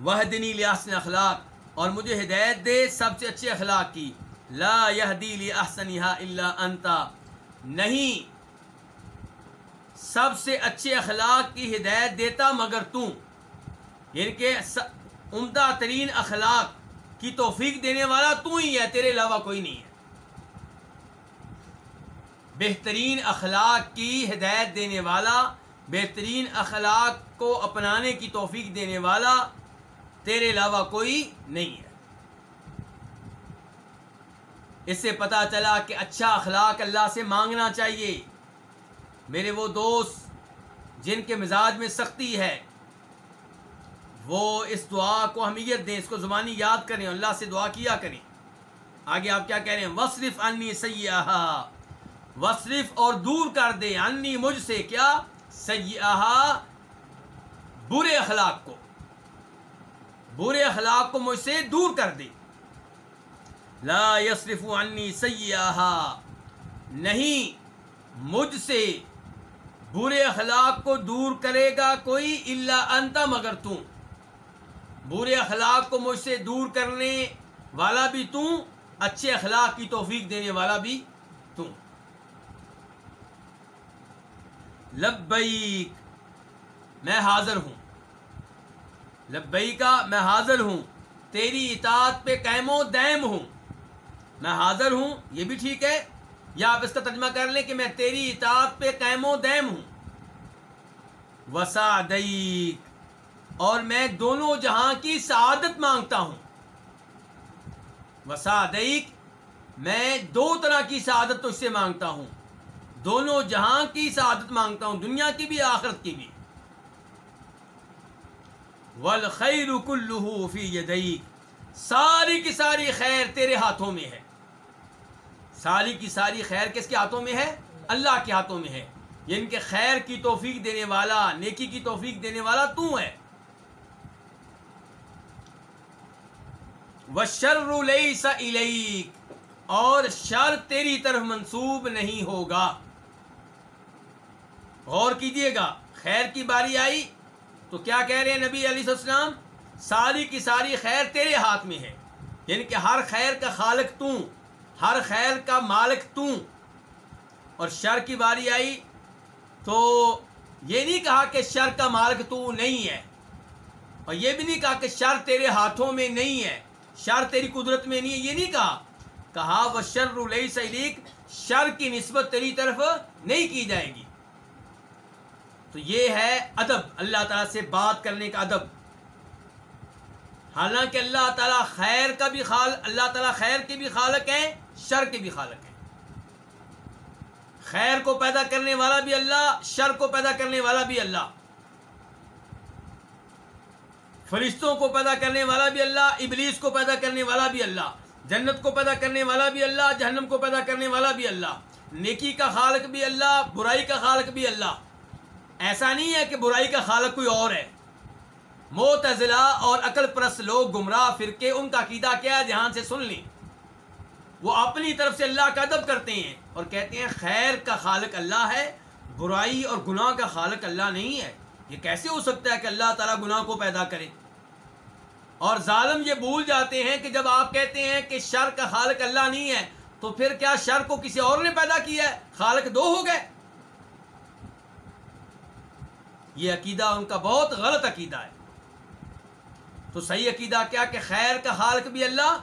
وہ دنی لیاسن اخلاق۔ اور مجھے ہدایت دے سب سے اچھے اخلاق کی۔ لا یہ احسن اللہ انتا نہیں، سب سے اچھے اخلاق کی ہدایت دیتا مگر تو۔ یعنی کہ عمدہ ترین اخلاق کی توفیق دینے والا تو ہی ہے، تیرے علاوہ کوئی نہیں ہے۔ بہترین اخلاق کی ہدایت دینے والا، بہترین اخلاق کو اپنانے کی توفیق دینے والا تیرے علاوہ کوئی نہیں ہے۔ اس سے پتا چلا کہ اچھا اخلاق اللہ سے مانگنا چاہیے۔ میرے وہ دوست جن کے مزاج میں سختی ہے، وہ اس دعا کو اہمیت دیں، اس کو زبانی یاد کریں اللہ سے دعا کیا کریں۔ آگے آپ کیا کہہ رہے ہیں؟ وصرف انی سیاح وصرف اور دور کر دے انی مجھ سے کیا؟ سیاح برے اخلاق کو۔ برے اخلاق کو مجھ سے دور کر دے لا یصرف عنی سیاح نہیں، مجھ سے برے اخلاق کو دور کرے گا کوئی اللہ انتا مگر تو۔ برے اخلاق کو مجھ سے دور کرنے والا بھی تو، اچھے اخلاق کی توفیق دینے والا بھی تو لبیک، میں حاضر ہوں۔ لبئی کا میں حاضر ہوں۔ تیری اطاعت پہ قیم و دائم ہوں۔ میں حاضر ہوں، یہ بھی ٹھیک ہے۔ یا آپ اس کا ترجمہ کر لیں کہ میں تیری اطاعت پہ قیم و دیم ہوں۔ وسا اور میں دونوں جہاں کی سعادت مانگتا ہوں۔ وسا میں دو طرح کی سعادت تو اس سے مانگتا ہوں۔ دونوں جہاں کی سعادت مانگتا ہوں، دنیا کی بھی، آخرت کی بھی۔ والخیر کلہ فی یدیک ساری کی ساری خیر تیرے ہاتھوں میں ہے۔ ساری کی ساری خیر کس کے ہاتھوں میں ہے؟ اللہ کے ہاتھوں میں ہے۔ یعنی کہ خیر کی توفیق دینے والا، نیکی کی توفیق دینے والا تو ہے۔ اور شر تیری طرف منسوب نہیں ہوگا۔ غور کیجیے گا، خیر کی باری آئی تو کیا کہہ رہے ہیں نبی علیہ السلام؟ ساری کی ساری خیر تیرے ہاتھ میں ہے۔ یعنی کہ ہر خیر کا خالق تو ہر خیر کا مالک تو اور شر کی باری آئی تو یہ نہیں کہا کہ شر کا مالک تو نہیں ہے۔ اور یہ بھی نہیں کہا کہ شر تیرے ہاتھوں میں نہیں ہے، شر تیری قدرت میں نہیں ہے، یہ نہیں کہا۔ کہا وہ شر رلئی سلیق شر کی نسبت تیری طرف نہیں کی جائے گی۔ تو یہ ہے ادب، اللہ تعالیٰ سے بات کرنے کا ادب۔ حالانکہ اللہ تعالیٰ خیر کا بھی خال، اللہ تعالیٰ خیر کے بھی خالق ہیں، شر کے بھی خالق ہیں۔ خیر کو پیدا کرنے والا بھی اللہ، شر کو پیدا کرنے والا بھی اللہ۔ فرشتوں کو پیدا کرنے والا بھی اللہ، ابلیس کو پیدا کرنے والا بھی اللہ۔ جنت کو پیدا کرنے والا بھی اللہ، جہنم کو پیدا کرنے والا بھی اللہ۔ نیکی کا خالق بھی اللہ، برائی کا خالق بھی اللہ۔ ایسا نہیں ہے کہ برائی کا خالق کوئی اور ہے۔ موتزلہ اور عقل پرست لوگ گمراہ فرقے، ان کا عقیدہ کیا ہے؟ دھیان سے سن لیں۔ وہ اپنی طرف سے اللہ کا ادب کرتے ہیں اور کہتے ہیں، خیر کا خالق اللہ ہے، برائی اور گناہ کا خالق اللہ نہیں ہے۔ یہ کیسے ہو سکتا ہے کہ اللہ تعالیٰ گناہ کو پیدا کرے؟ اور ظالم یہ بھول جاتے ہیں کہ جب آپ کہتے ہیں کہ شر کا خالق اللہ نہیں ہے، تو پھر کیا شر کو کسی اور نے پیدا کیا ہے؟ خالق دو ہو گئے۔ یہ عقیدہ ان کا بہت غلط عقیدہ ہے۔ تو صحیح عقیدہ کیا کہ خیر کا خالق بھی اللہ،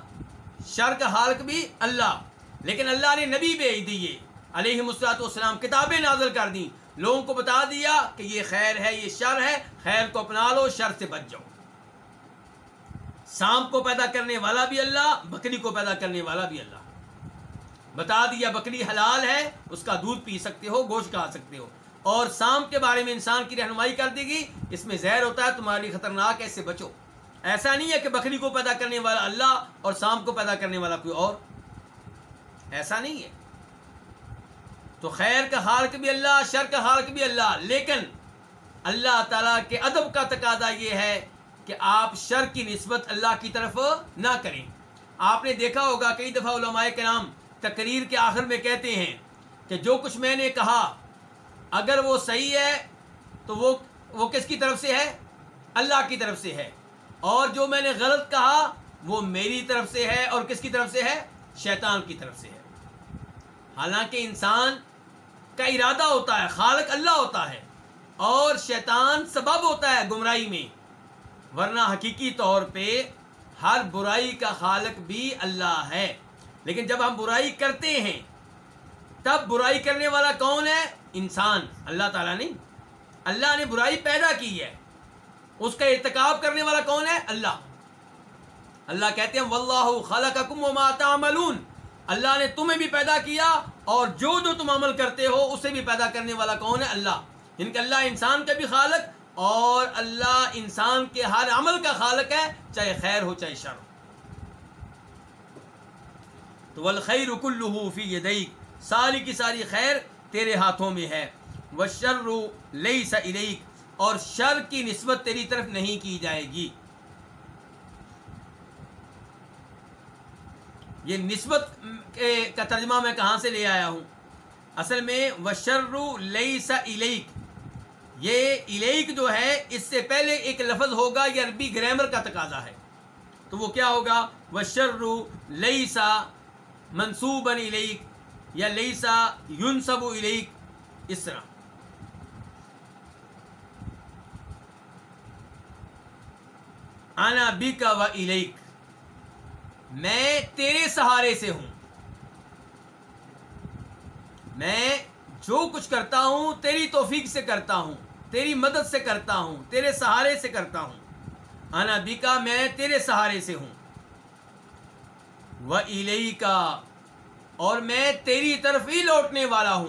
شر کا حالق بھی اللہ۔ لیکن اللہ نے نبی بھیج دیے علیہ مسلاط والسلام کتابیں نازل کر دیں۔ لوگوں کو بتا دیا کہ یہ خیر ہے، یہ شر ہے۔ خیر کو اپنا لو، شر سے بچ جاؤ۔ سانپ کو پیدا کرنے والا بھی اللہ، بکری کو پیدا کرنے والا بھی اللہ۔ بتا دیا بکری حلال ہے، اس کا دودھ پی سکتے ہو، گوشت کھا سکتے ہو۔ اور سانپ کے بارے میں انسان کی رہنمائی کر دے گی، اس میں زہر ہوتا ہے، تمہارے لیے خطرناک ہے، اس سے بچو۔ ایسا نہیں ہے کہ بکری کو پیدا کرنے والا اللہ اور سانپ کو پیدا کرنے والا کوئی اور۔ ایسا نہیں ہے۔ تو خیر کا خالق بھی اللہ، شر کا خالق بھی اللہ، لیکن اللہ تعالیٰ کے ادب کا تقاضا یہ ہے کہ آپ شر کی نسبت اللہ کی طرف نہ کریں۔ آپ نے دیکھا ہوگا، کئی دفعہ علماء کے نام تقریر کے آخر میں کہتے ہیں کہ جو کچھ میں نے کہا اگر وہ صحیح ہے، تو وہ وہ کس کی طرف سے ہے؟ اللہ کی طرف سے ہے۔ اور جو میں نے غلط کہا، وہ میری طرف سے ہے اور کس کی طرف سے ہے؟ شیطان کی طرف سے ہے۔ حالانکہ انسان کا ارادہ ہوتا ہے، خالق اللہ ہوتا ہے، اور شیطان سبب ہوتا ہے گمراہی میں۔ ورنہ حقیقی طور پہ ہر برائی کا خالق بھی اللہ ہے۔ لیکن جب ہم برائی کرتے ہیں تب برائی کرنے والا کون ہے؟ انسان۔ اللہ تعالیٰ نہیں اللہ نے برائی پیدا کی ہے۔ اس کا ارتکاب کرنے والا کون ہے؟ اللہ۔ اللہ کہتے ہیں، واللہ خلقکم وما تعملون اللہ نے تمہیں بھی پیدا کیا اور جو جو تم عمل کرتے ہو، اسے بھی پیدا کرنے والا کون ہے؟ اللہ۔ یعنی ان کا اللہ انسان کا بھی خالق اور اللہ انسان کے ہر عمل کا خالق ہے، چاہے خیر ہو، چاہے شر ہو۔ تو الخیر کلہ فی یدیک۔ ساری کی ساری خیر تیرے ہاتھوں میں ہے۔ وشر لیس الیک اور شر کی نسبت تیری طرف نہیں کی جائے گی۔ یہ نسبت کا ترجمہ میں کہاں سے لے آیا ہوں؟ اصل میں وشر لیس الیک یہ الیک جو ہے، اس سے پہلے ایک لفظ ہوگا، یہ عربی گرامر کا تقاضا ہے۔ تو وہ کیا ہوگا؟ وشر لیسا منصوب الیک یا لیسا یونسب الیک، اس طرح۔ انا بی کا و الیک، میں تیرے سہارے سے ہوں۔ میں جو کچھ کرتا ہوں، تیری توفیق سے کرتا ہوں، تیری مدد سے کرتا ہوں، تیرے سہارے سے کرتا ہوں۔ انا بی کا میں تیرے سہارے سے ہوں۔ وہ الہی کا اور میں تیری طرف ہی لوٹنے والا ہوں۔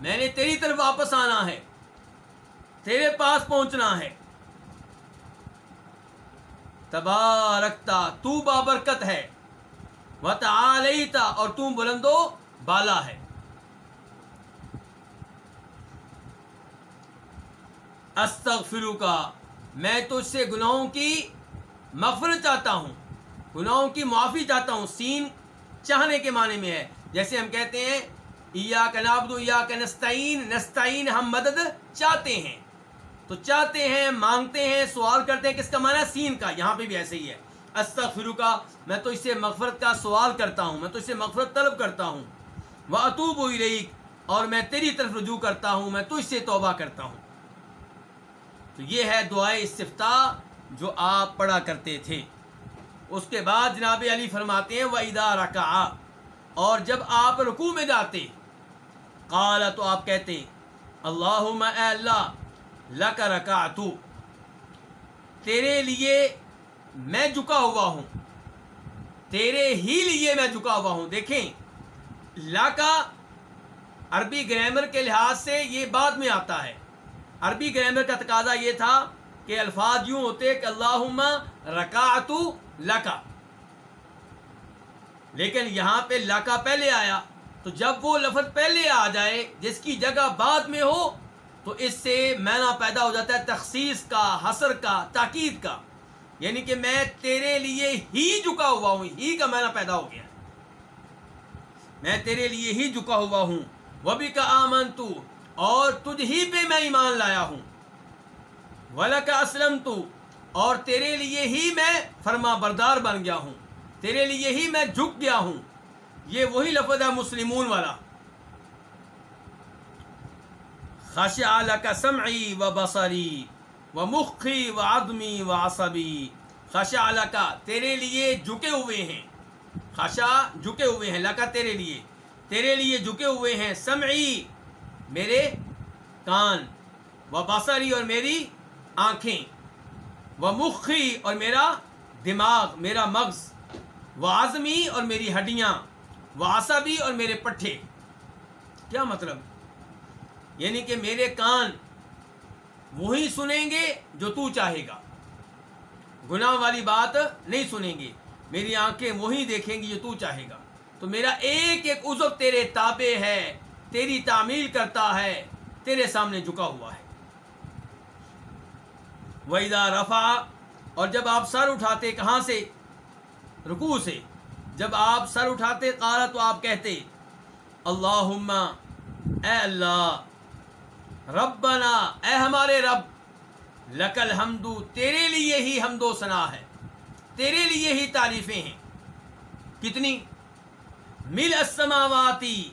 میں نے تیری طرف واپس آنا ہے۔ تیرے پاس پہنچنا ہے۔ تبارکتا، تو بابرکت ہے۔ وہ تعلیتا اور تم بلندو بالا ہے۔ استغفرو کا میں تجھ سے گناہوں کی مغفرت چاہتا ہوں۔ گناہوں کی معافی چاہتا ہوں۔ سین چاہنے کے معنی میں ہے۔ جیسے ہم کہتے ہیں ایا کا نابدو یا کا نستعین نستعین ہم مدد چاہتے ہیں۔ تو چاہتے ہیں، مانگتے ہیں، سوال کرتے ہیں، کس کا معنی سین کا۔ یہاں پہ بھی ایسے ہی ہے۔ استغفرو کا میں تو اس سے مغفرت کا سوال کرتا ہوں، میں تو اس سے مغفرت طلب کرتا ہوں۔ وہ اطوب ہوئی اور میں تیری طرف رجوع کرتا ہوں، میں تو اس سے توبہ کرتا ہوں۔ تو یہ ہے دعائے استفتا جو آپ پڑھا کرتے تھے۔ اس کے بعد جناب علی فرماتے ہیں وہ ادا رکا اور جب آپ رکوع میں جاتے، قال تو آپ کہتے اللہ اے اللہ، لک رکا تو تیرے لیے میں جھکا ہوا ہوں۔ تیرے ہی لیے میں جھکا ہوا ہوں۔ دیکھیں لا کا عربی گرامر کے لحاظ سے یہ بعد میں آتا ہے۔ عربی گرامر کا تقاضا یہ تھا کہ الفاظ یوں ہوتے کہ اللہ رکعتو لکا لیکن یہاں پہ لکا پہلے آیا، تو جب وہ لفظ پہلے آ جائے، جس کی جگہ بعد میں ہو، تو اس سے مینا پیدا ہو جاتا ہے تخصیص کا حسر کا، تاکید کا۔ یعنی کہ میں تیرے لیے ہی جھکا ہوا ہوں، ہی کا مینا پیدا ہو گیا۔ میں تیرے لیے ہی جھکا ہوا ہوں۔ وہ بھی کا آمن تو اور تجھ ہی پہ میں ایمان لایا ہوں۔ ولا کا اسلم تو اور تیرے لیے ہی میں فرما بردار بن گیا ہوں۔ تیرے لیے ہی میں جھک گیا ہوں۔ یہ وہی لفظ ہے مسلمون والا۔ خش کا سمعی و بصری و مخی و آدمی و عصبی۔ خشا کا تیرے لیے جھکے ہوئے ہیں۔ خشا جھکے ہوئے ہیں۔ لکا تیرے لیے۔ تیرے لیے جھکے ہوئے ہیں۔ سمعی میرے کان و بصری اور میری آنکھیں۔ وہ مخی اور میرا دماغ، میرا مغز و آزمی اور میری ہڈیاں و عصبی اور میرے پٹھے۔ کیا مطلب؟ یعنی کہ میرے کان وہی سنیں گے جو تو چاہے گا۔ گناہ والی بات نہیں سنیں گے۔ میری آنکھیں وہی دیکھیں گی جو تو چاہے گا۔ تو میرا ایک ایک عزو تیرے تابع ہے، تیری تعمیل کرتا ہے، تیرے سامنے جھکا ہوا ہے۔ ویدا رفا اور جب آپ سر اٹھاتے کہاں سے؟ رکوع سے۔ جب آپ سر اٹھاتے قارا تو آپ کہتے اللہ اے اللہ، ربنا، اے ہمارے رب لکل حمدو تیرے لیے ہی حمد و ثنا ہے، تیرے لیے ہی تعریفیں ہیں۔ کتنی؟ مل السماواتی،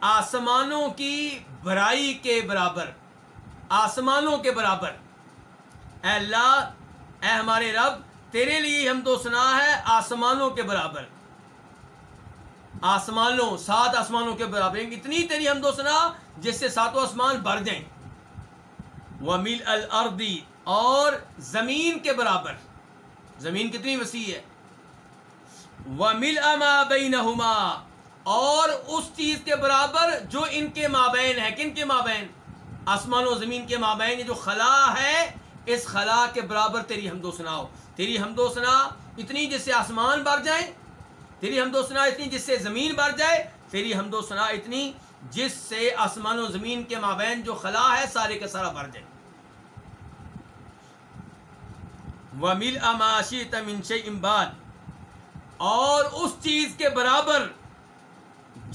آسمانوں کی برائی کے برابر، آسمانوں کے برابر۔ اے اللہ، اے ہمارے رب، تیرے لیے ہم تو سنا ہے آسمانوں کے برابر۔ آسمانوں، سات آسمانوں کے برابر۔ یعنی اتنی تیری ہم تو سنا جس سے ساتوں آسمان بھر جائیں۔ وہ مل الردی اور زمین کے برابر۔ زمین کتنی وسیع ہے۔ وہ مل اما بین اور اس چیز کے برابر جو ان کے مابین ہے۔ کن کے مابین؟ آسمان و زمین کے مابین جو خلا ہے اس خلا کے برابر تیری حمد و سناؤ تیری حمد و سنا اتنی جس سے آسمان بھر جائے، تیری حمد و سنا اتنی جس سے زمین بھر جائے، تیری حمد و سنا اتنی جس سے آسمان و زمین کے مابین جو خلا ہے، سارے کا سارا بھر جائے۔ وہ مل اماشی تمنش امباد اور اس چیز کے برابر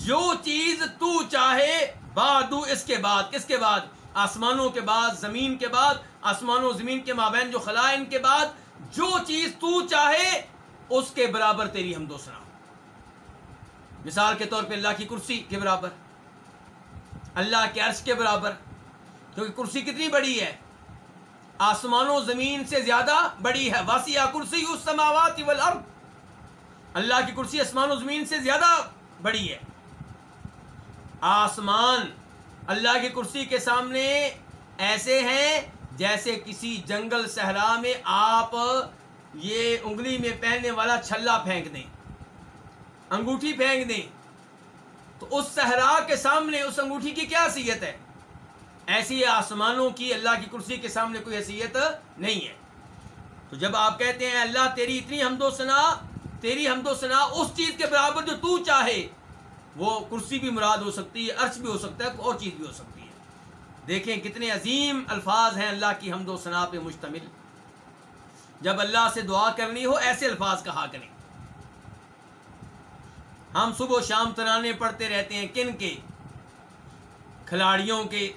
جو چیز تو چاہے بادو اس کے بعد، کس کے بعد؟ آسمانوں کے بعد، زمین کے بعد آسمان و زمین کے مابین جو خلا ان کے بعد، جو چیز تو چاہے، اس کے برابر تیری ہم دو سنا مثال کے طور پہ اللہ کی کرسی کے برابر، اللہ کے عرش کے برابر، کیونکہ کرسی کتنی بڑی ہے؟ آسمان و زمین سے زیادہ بڑی ہے۔ واسیہ کرسی اس سماوات والارض۔ اللہ کی کرسی آسمان و زمین سے زیادہ بڑی ہے۔ آسمان اللہ کی کرسی کے سامنے ایسے ہیں جیسے کسی جنگل صحرا میں آپ یہ انگلی میں پہننے والا چھلا پھینک دیں، انگوٹھی پھینک دیں، تو اس صحرا کے سامنے، اس انگوٹھی کی کیا حیثیت ہے؟ ایسی آسمانوں کی، اللہ کی کرسی کے سامنے کوئی حیثیت نہیں ہے۔ تو جب آپ کہتے ہیں، اللہ تیری اتنی حمد و سنا تیری حمد و سنا اس چیز کے برابر جو تو چاہے، وہ کرسی بھی مراد ہو سکتی ہے، عرش بھی ہو سکتا ہے اور چیز بھی ہو سکتی ہے۔ دیکھیں کتنے عظیم الفاظ ہیں اللہ کی حمد و ثناء پہ مشتمل۔ جب اللہ سے دعا کرنی ہو، ایسے الفاظ کہا کریں۔ ہم صبح و شام ترانے پڑھتے رہتے ہیں، کن کے؟ کھلاڑیوں کے،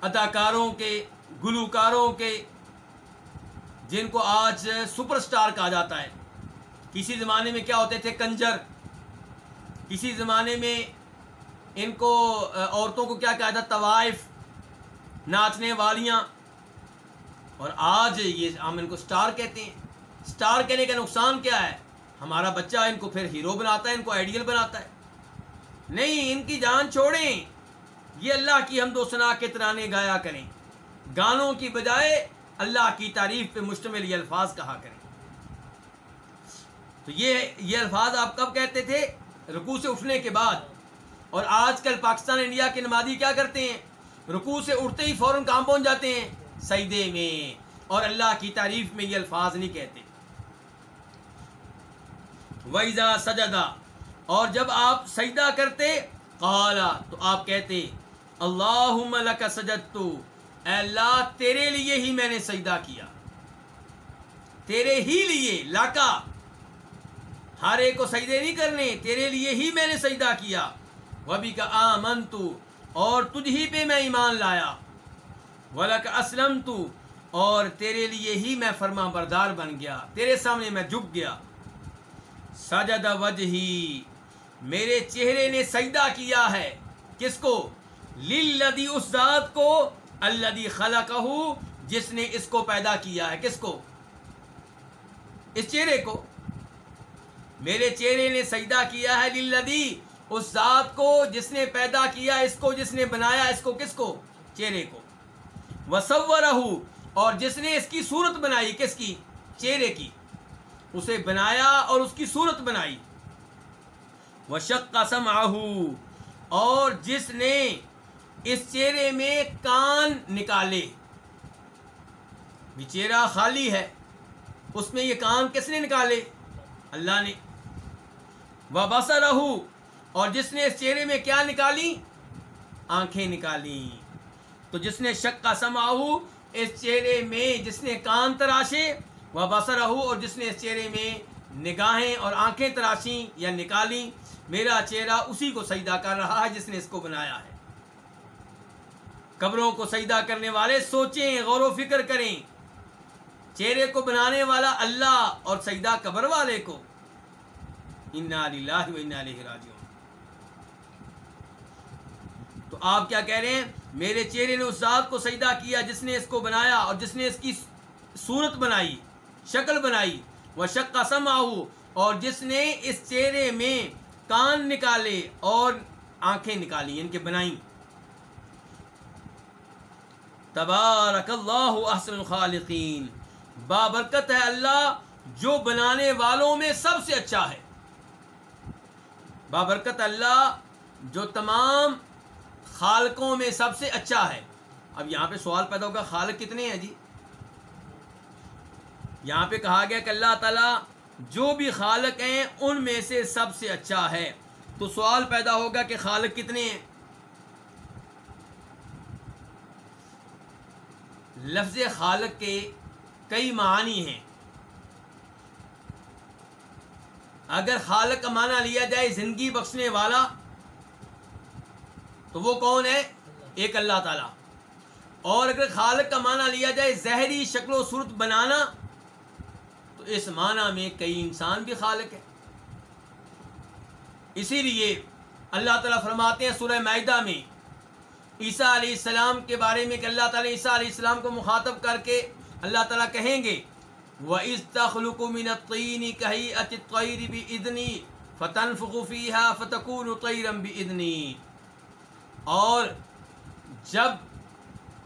اداکاروں کے، گلوکاروں کے، جن کو آج سپر سٹار کہا جاتا ہے۔ کسی زمانے میں کیا ہوتے تھے؟ کنجر۔ کسی زمانے میں ان کو عورتوں کو کیا کہا تھا؟ طوائف ناچنے والیاں۔ اور آج یہ ہم ان کو سٹار کہتے ہیں۔ سٹار کہنے کا نقصان کیا ہے؟ ہمارا بچہ ان کو پھر ہیرو بناتا ہے، ان کو آئیڈیل بناتا ہے۔ نہیں، ان کی جان چھوڑیں۔ یہ اللہ کی ہم دو سنا کے ترانے گایا کریں۔ گانوں کی بجائے اللہ کی تعریف پہ مشتمل یہ الفاظ کہا کریں۔ تو یہ یہ الفاظ آپ کب کہتے تھے؟ رکوع سے اٹھنے کے بعد۔ اور آج کل پاکستان انڈیا کے نمازی کیا کرتے ہیں؟ رکوع سے اٹھتے ہی فوراً کام پہنچ جاتے ہیں سجدے میں۔ اور اللہ کی تعریف میں یہ الفاظ نہیں کہتے۔ ویزا سجدہ اور جب آپ سجدہ کرتے قالا تو آپ کہتے اللہ لک سجد اے اللہ، تیرے لیے ہی میں نے سجدہ کیا۔ تیرے ہی لیے، لاکا۔ ہر ایک کو سجدے نہیں کرنے، تیرے لیے ہی میں نے سجدہ کیا۔ وبی کا آمن تو اور تجھ ہی پہ میں ایمان لایا۔ ولک اسلم تو اور تیرے لیے ہی میں فرما بردار بن گیا۔ تیرے سامنے میں جھک گیا۔ سجد وجہ ہی میرے چہرے نے سجدہ کیا ہے۔ کس کو؟ للذی، اس ذات کو۔ الذی خلقہ جس نے اس کو پیدا کیا ہے۔ کس کو؟ اس چہرے کو۔ میرے چہرے نے سجدہ کیا ہے للذی اس ذات کو جس نے پیدا کیا، اس کو جس نے بنایا، اس کو کس کو؟ چہرے کو۔ وصور اور جس نے اس کی صورت بنائی، کس کی؟ چہرے کی۔ اسے بنایا اور اس کی صورت بنائی۔ وہ شک اور جس نے اس چہرے میں کان نکالے۔ بھی چہرہ خالی ہے، اس میں یہ کان کس نے نکالے؟ اللہ نے۔ وہ بسا رہو اور جس نے اس چہرے میں کیا نکالی؟ آنکھیں نکالی۔ تو جس نے شک کا سماہو، اس چہرے میں جس نے کان تراشے وہ بسر اور جس نے اس چہرے میں نگاہیں اور آنکھیں تراشیں یا نکالیں میرا چہرہ اسی کو سجدہ کر رہا ہے جس نے اس کو بنایا ہے۔ قبروں کو سجدہ کرنے والے سوچیں، غور و فکر کریں۔ چہرے کو بنانے والا اللہ اور سجدہ قبر والے کو۔ انا للہ و انا علیہ راجعون۔ تو آپ کیا کہہ رہے ہیں؟ میرے چہرے نے اس ذات کو سجدہ کیا جس نے اس کو بنایا اور جس نے اس کی صورت بنائی، شکل بنائی۔ وہ شک کا سم اور جس نے اس چہرے میں کان نکالے اور آنکھیں نکالی یعنی ان کے بنائی۔ تبارک اللہ احسن الخالقین۔ بابرکت ہے اللہ جو بنانے والوں میں سب سے اچھا ہے۔ بابرکت اللہ جو تمام خالقوں میں سب سے اچھا ہے۔ اب یہاں پہ سوال پیدا ہوگا، خالق کتنے ہیں جی؟ یہاں پہ کہا گیا کہ اللہ تعالیٰ جو بھی خالق ہیں، ان میں سے سب سے اچھا ہے۔ تو سوال پیدا ہوگا کہ خالق کتنے ہیں؟ لفظ خالق کے کئی معنی ہیں۔ اگر خالق کا معنی لیا جائے زندگی بخشنے والا تو وہ کون ہے؟ ایک اللہ تعالیٰ۔ اور اگر خالق کا معنی لیا جائے زہری شکل و صورت بنانا، تو اس معنی میں کئی انسان بھی خالق ہے اسی لیے اللہ تعالیٰ فرماتے ہیں سورہ معدہ میں، عیسیٰ علیہ السلام کے بارے میں کہ اللہ تعالیٰ عیسیٰ علیہ السلام کو مخاطب کر کے اللہ تعالیٰ کہیں گے وہ اس تخلق منتعینی کہی اطیر بھی ادنی فتن فقوفی فتقور طیرم بھی ادنی اور جب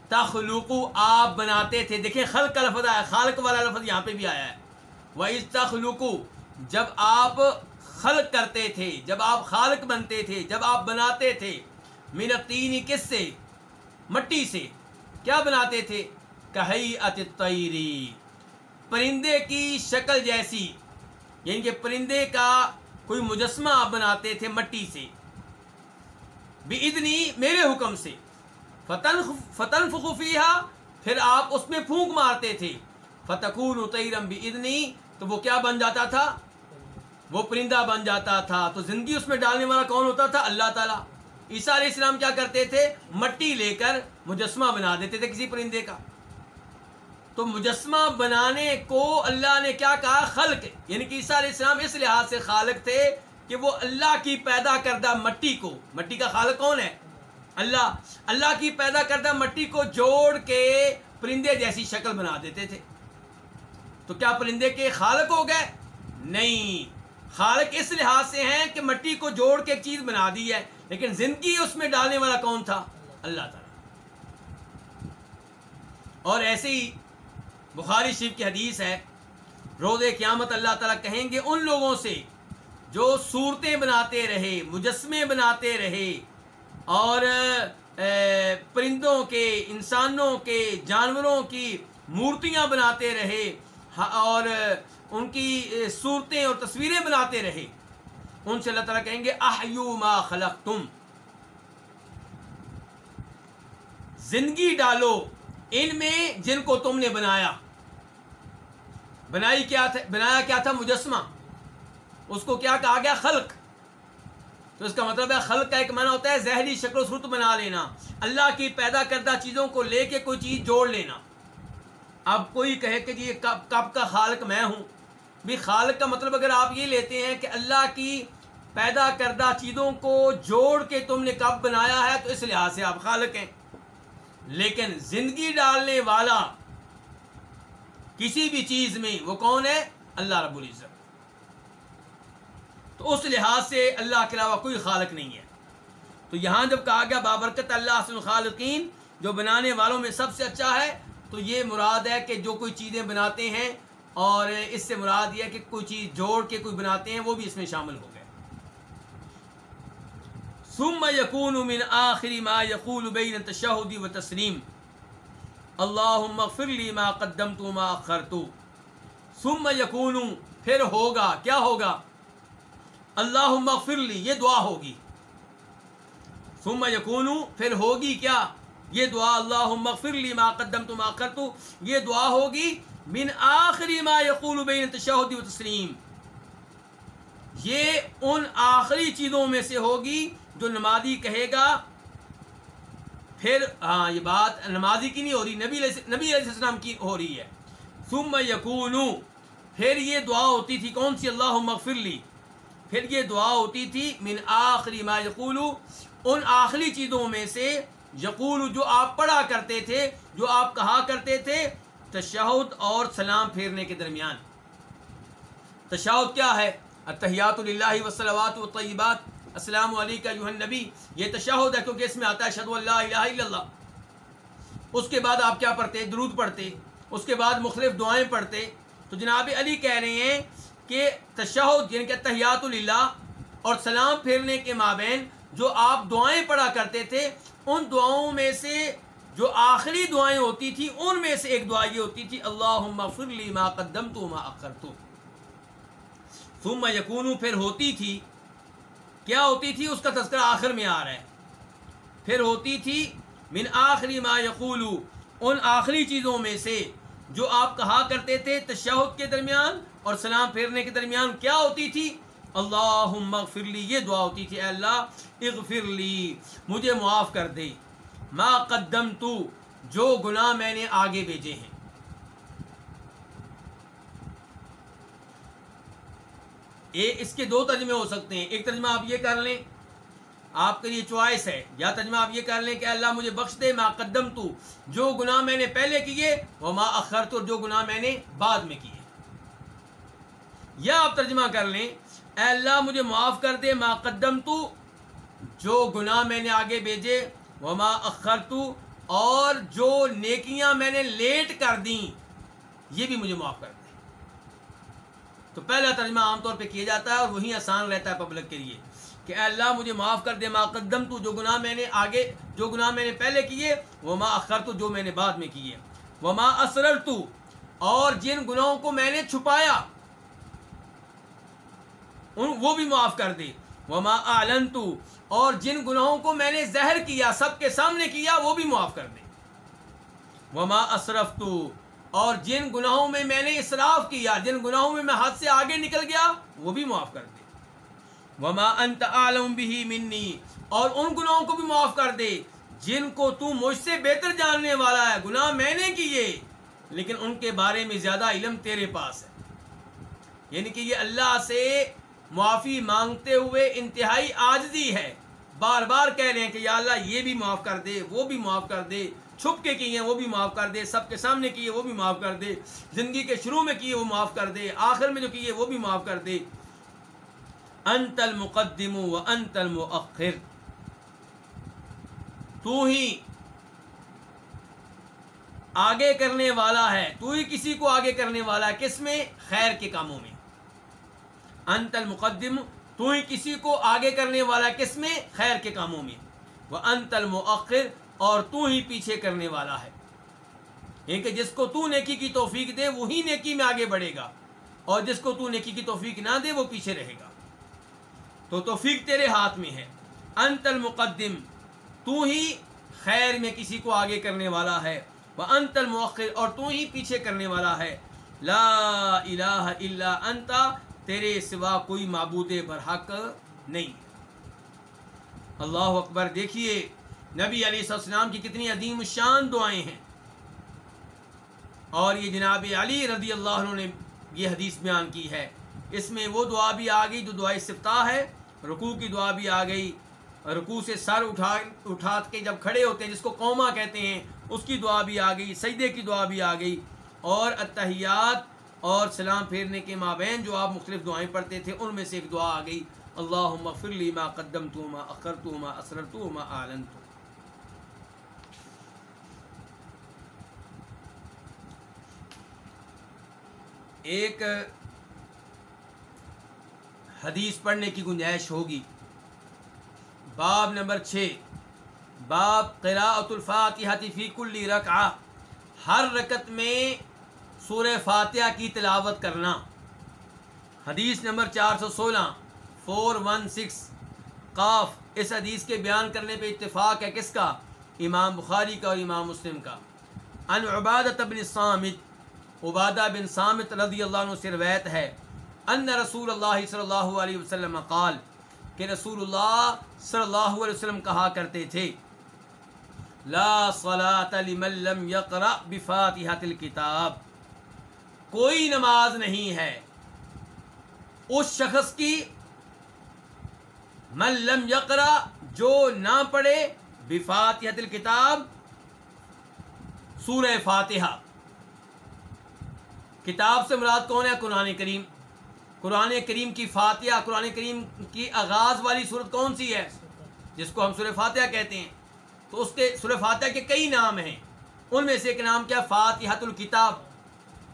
تخلق آپ بناتے تھے، دیکھیں خلق کا لفظ آیا، خالق والا لفظ یہاں پہ بھی آیا ہے۔ وہ اس تخلق جب آپ خلق کرتے تھے، جب آپ خالق بنتے تھے، جب آپ بناتے تھے منتینی کس سے؟ مٹی سے۔ کیا بناتے تھے؟ کہی اتری پرندے کی شکل جیسی یعنی کہ پرندے کا کوئی مجسمہ آپ بناتے تھے مٹی سے۔ بھی میرے حکم سے۔ فتن فتن فقوفیہ پھر آپ اس میں پھونک مارتے تھے۔ فتقور اترم بھی ادنی تو وہ کیا بن جاتا تھا؟ وہ پرندہ بن جاتا تھا۔ تو زندگی اس میں ڈالنے والا کون ہوتا تھا؟ اللہ تعالیٰ۔ عیسیٰ علیہ السلام کیا کرتے تھے؟ مٹی لے کر مجسمہ بنا دیتے تھے کسی پرندے کا۔ تو مجسمہ بنانے کو اللہ نے کیا کہا؟ خلق۔ یعنی کہ عیسیٰ علیہ السلام اس لحاظ سے خالق تھے۔ کہ وہ اللہ کی پیدا کردہ مٹی کو، مٹی کا خالق کون ہے؟ اللہ اللہ کی پیدا کردہ مٹی کو جوڑ کے پرندے جیسی شکل بنا دیتے تھے۔ تو کیا پرندے کے خالق ہو گئے؟ نہیں۔ خالق اس لحاظ سے ہیں کہ مٹی کو جوڑ کے ایک چیز بنا دی ہے، لیکن زندگی اس میں ڈالنے والا کون تھا؟ اللہ تعالیٰ۔ اور ایسے ہی بخاری شریف کی حدیث ہے روز قیامت اللہ تعالیٰ کہیں گے ان لوگوں سے جو صورتیں بناتے رہے، مجسمے بناتے رہے، اور پرندوں کے، انسانوں کے، جانوروں کی مورتیاں بناتے رہے اور، ان کی صورتیں اور تصویریں بناتے رہے۔ ان سے اللہ تعالیٰ کہیں گے، احیو ما خلق تم زندگی ڈالو، ان میں جن کو تم نے بنایا۔ بنائی کیا تھا، بنایا کیا تھا؟ مجسمہ۔ اس کو کیا کہا گیا؟ خلق. تو اس کا مطلب ہے خلق کا ایک معنی ہوتا ہے زہری شکل و صورت بنا لینا، اللہ کی پیدا کردہ چیزوں کو لے کے کوئی چیز جوڑ لینا۔ اب کوئی کہے کہ جی کب کب کا خالق میں ہوں؟ بھی خالق کا مطلب اگر آپ یہ لیتے ہیں کہ اللہ کی پیدا کردہ چیزوں کو جوڑ کے تم نے کب بنایا ہے، تو اس لحاظ سے آپ خالق ہیں۔ لیکن زندگی ڈالنے والا کسی بھی چیز میں وہ کون ہے؟ اللہ رب العزت۔ تو اس لحاظ سے اللہ کے علاوہ کوئی خالق نہیں ہے۔ تو یہاں جب کہا گیا بابرکت اللہ سے خالقین جو بنانے والوں میں سب سے اچھا ہے، تو یہ مراد ہے کہ جو کوئی چیزیں بناتے ہیں اور اس سے مراد یہ ہے کہ کوئی چیز جوڑ کے کوئی بناتے ہیں، وہ بھی اس میں شامل ہو گئے۔ ثم یقون من آخری ما یقول بین تشہدی و تسلیم۔ اللہم اغفر لی ما قدمت ما اخرت۔ ثم یکون، پھر ہوگا، کیا ہوگا؟ اللہم اغفر لی، یہ دعا ہوگی۔ ثم یکون پھر ہوگی کیا؟ یہ دعا، اللہم اغفر لی ما قدمت ما اخرت یہ دعا ہوگی، من آخری ما یقول بین تشہدی و تسلیم۔ یہ ان آخری چیزوں میں سے ہوگی جو نمازی کہے گا۔ پھر ہاں یہ بات نمازی کی نہیں ہو رہی، نبی علیہ نبی علیہ السلام کی ہو رہی ہے۔ ثم یقون پھر یہ دعا ہوتی تھی کون سی؟ اللہ مغفر لی۔ پھر یہ دعا ہوتی تھی، من آخری ما یقول ان آخری چیزوں میں سے یقول جو آپ پڑھا کرتے تھے، جو آپ کہا کرتے تھے، تشہد اور سلام پھیرنے کے درمیان۔ تشہد کیا ہے؟ اتحیات اللہ وسلوات و طیبات۔ السلام علیکم نبی یہ تشہد ہے کیونکہ اس میں آتا ہے شد اللہ الہ الا اللہ۔ اس کے بعد آپ کیا پڑھتے؟ درود پڑھتے۔ اس کے بعد مختلف دعائیں پڑھتے۔ تو جناب علی کہہ رہے ہیں کہ تشہد یعنی کہ تحیات اللہ اور سلام پھیرنے کے مابین جو آپ دعائیں پڑھا کرتے تھے، ان دعاؤں میں سے جو آخری دعائیں ہوتی تھی، ان میں سے ایک دعا یہ ہوتی تھی اللہ لی ما قدم تو ما اخر تو ثم یقون پھر ہوتی تھی، کیا ہوتی تھی؟ اس کا تذکرہ آخر میں آ رہا ہے. پھر ہوتی تھی، من آخری ما یقول ان آخری چیزوں میں سے جو آپ کہا کرتے تھے تشہد کے درمیان اور سلام پھیرنے کے درمیان کیا ہوتی تھی؟ اللہ اغفر لی، یہ دعا ہوتی تھی، اے اللہ، اغفر لی، مجھے معاف کر دے۔ ما قدم تو جو گناہ میں نے آگے بھیجے ہیں۔ اس کے دو ترجمے ہو سکتے ہیں۔ ایک ترجمہ آپ یہ کر لیں، آپ کا یہ چوائس ہے، یا ترجمہ آپ یہ کر لیں کہ اللہ، مجھے بخش دے۔ ما قدم تو جو گناہ میں نے پہلے کیے وہ ما اخر تو جو گناہ میں نے بعد میں کیے۔ یا آپ ترجمہ کر لیں۔ اے اللہ، مجھے معاف کر دے، ما قدم تو جو گناہ میں نے آگے بھیجے وہ اخر تو اور جو نیکیاں میں نے لیٹ کر دیں، یہ بھی مجھے معاف کر دے۔ تو پہلا ترجمہ عام طور پہ کیا جاتا ہے اور وہی آسان رہتا ہے پبلک کے لیے کہ اے اللہ، مجھے معاف کر دے، ما قدم تو جو گناہ میں نے آگے، جو گناہ میں نے پہلے کیے وہ ما اخر تو جو میں نے بعد میں کیے۔ وہ ما اسرر تو اور جن گناہوں کو میں نے چھپایا وہ بھی معاف کر دے وہ ما آلن تو اور جن گناہوں کو میں نے زہر کیا، سب کے سامنے کیا، وہ بھی معاف کر دے۔ وہ ما اسرف تو اور جن گناہوں میں میں نے اصراف کیا، جن گناہوں میں میں ہاتھ سے آگے نکل گیا، وہ بھی معاف کر دے۔ وما انت عالم بھی منی اور ان گناہوں کو بھی معاف کر دے۔ جن کو تو مجھ سے بہتر جاننے والا ہے، گناہ میں نے کیے، لیکن ان کے بارے میں زیادہ علم تیرے پاس ہے۔ یعنی کہ یہ اللہ سے معافی مانگتے ہوئے انتہائی آجزی ہے۔ بار بار کہہ رہے ہیں کہ یا اللہ یہ بھی معاف کر دے، وہ بھی معاف کر دے۔ چھپ کے کیے ہیں، وہ بھی معاف کر دے۔ سب کے سامنے کیے وہ بھی معاف کر دے۔ زندگی کے شروع میں کیے وہ معاف کر دے۔ آخر میں جو کیے وہ بھی معاف کر دے۔ انت المقدم و انت المؤخر۔ تو ہی آگے کرنے والا ہے، تو ہی کسی کو آگے کرنے والا ہے، کس میں؟ خیر کے کاموں میں۔ انت المقدم، تو ہی کسی کو آگے کرنے والا کس میں خیر کے کاموں میں۔ وہ انت المؤخر، اور تو ہی پیچھے کرنے والا ہے۔ یعنی کہ جس کو تو نیکی کی توفیق دے، وہی نیکی میں آگے بڑھے گا۔ اور جس کو تو نیکی کی توفیق نہ دے، وہ پیچھے رہے گا۔ تو توفیق تیرے ہاتھ میں ہے۔ انت المقدم، تو ہی خیر میں کسی کو آگے کرنے والا ہے۔ وہ انت المؤخر، اور تو ہی پیچھے کرنے والا ہے۔ لا الہ الا انتا تیرے سوا کوئی معبود برحق نہیں۔ اللہ اکبر، دیکھیے، نبی علیہ السلام کی کتنی عظیم شان دعائیں ہیں۔ اور یہ جناب علی رضی اللہ عنہ نے یہ حدیث بیان کی ہے۔ اس میں وہ دعا بھی آ گئی جو دعا استفتاح ہے۔ رکوع کی دعا بھی آ گئی۔ رکوع سے سر اٹھا اٹھا کے جب کھڑے ہوتے ہیں، جس کو قوما کہتے ہیں، اس کی دعا بھی آ گئی، سجدے کی دعا بھی آ گئی۔ اور اتحیات اور سلام پھیرنے کے مابین جو آپ مختلف دعائیں پڑھتے تھے، ان میں سے ایک دعا آ گئی اللہ فرلی ما قدم تو ما اخر تو ما اسرر تو ما عالن تو ایک حدیث پڑھنے کی گنجائش ہوگی۔ باب نمبر چھ۔ باب قراءت الفاتحہ فی کل رکعہ۔ ہر رکت میں سور فاتحہ کی تلاوت کرنا۔ حدیث نمبر چار سو سولہ فور ون سکس قاف، اس حدیث کے بیان کرنے پہ اتفاق ہے کس کا؟ امام بخاری کا اور امام مسلم کا۔ ان عبادت بن سامت عبادہ بن سامت رضی اللہ عنہ سے روایت ہے، ان رسول اللہ صلی اللہ علیہ وسلم قال کہ رسول اللہ صلی اللہ علیہ وسلم کہا کرتے تھے، لا صلاة لمن لم يقرأ بفاتحة الكتاب کوئی نماز نہیں ہے۔ اس شخص کی من لم یقرا جو نہ پڑھے بفاتحة الكتاب سورہ فاتحہ۔ کتاب سے مراد کون ہے؟ قرآن کریم۔ قرآن کریم کی فاتحہ، قرآن کریم کی آغاز والی صورت کون سی ہے؟ جس کو ہم سورہ فاتحہ کہتے ہیں۔ تو اس کے سورہ فاتحہ کے کئی نام ہیں۔ ان میں سے ایک نام کیا؟ فاتحت الکتاب۔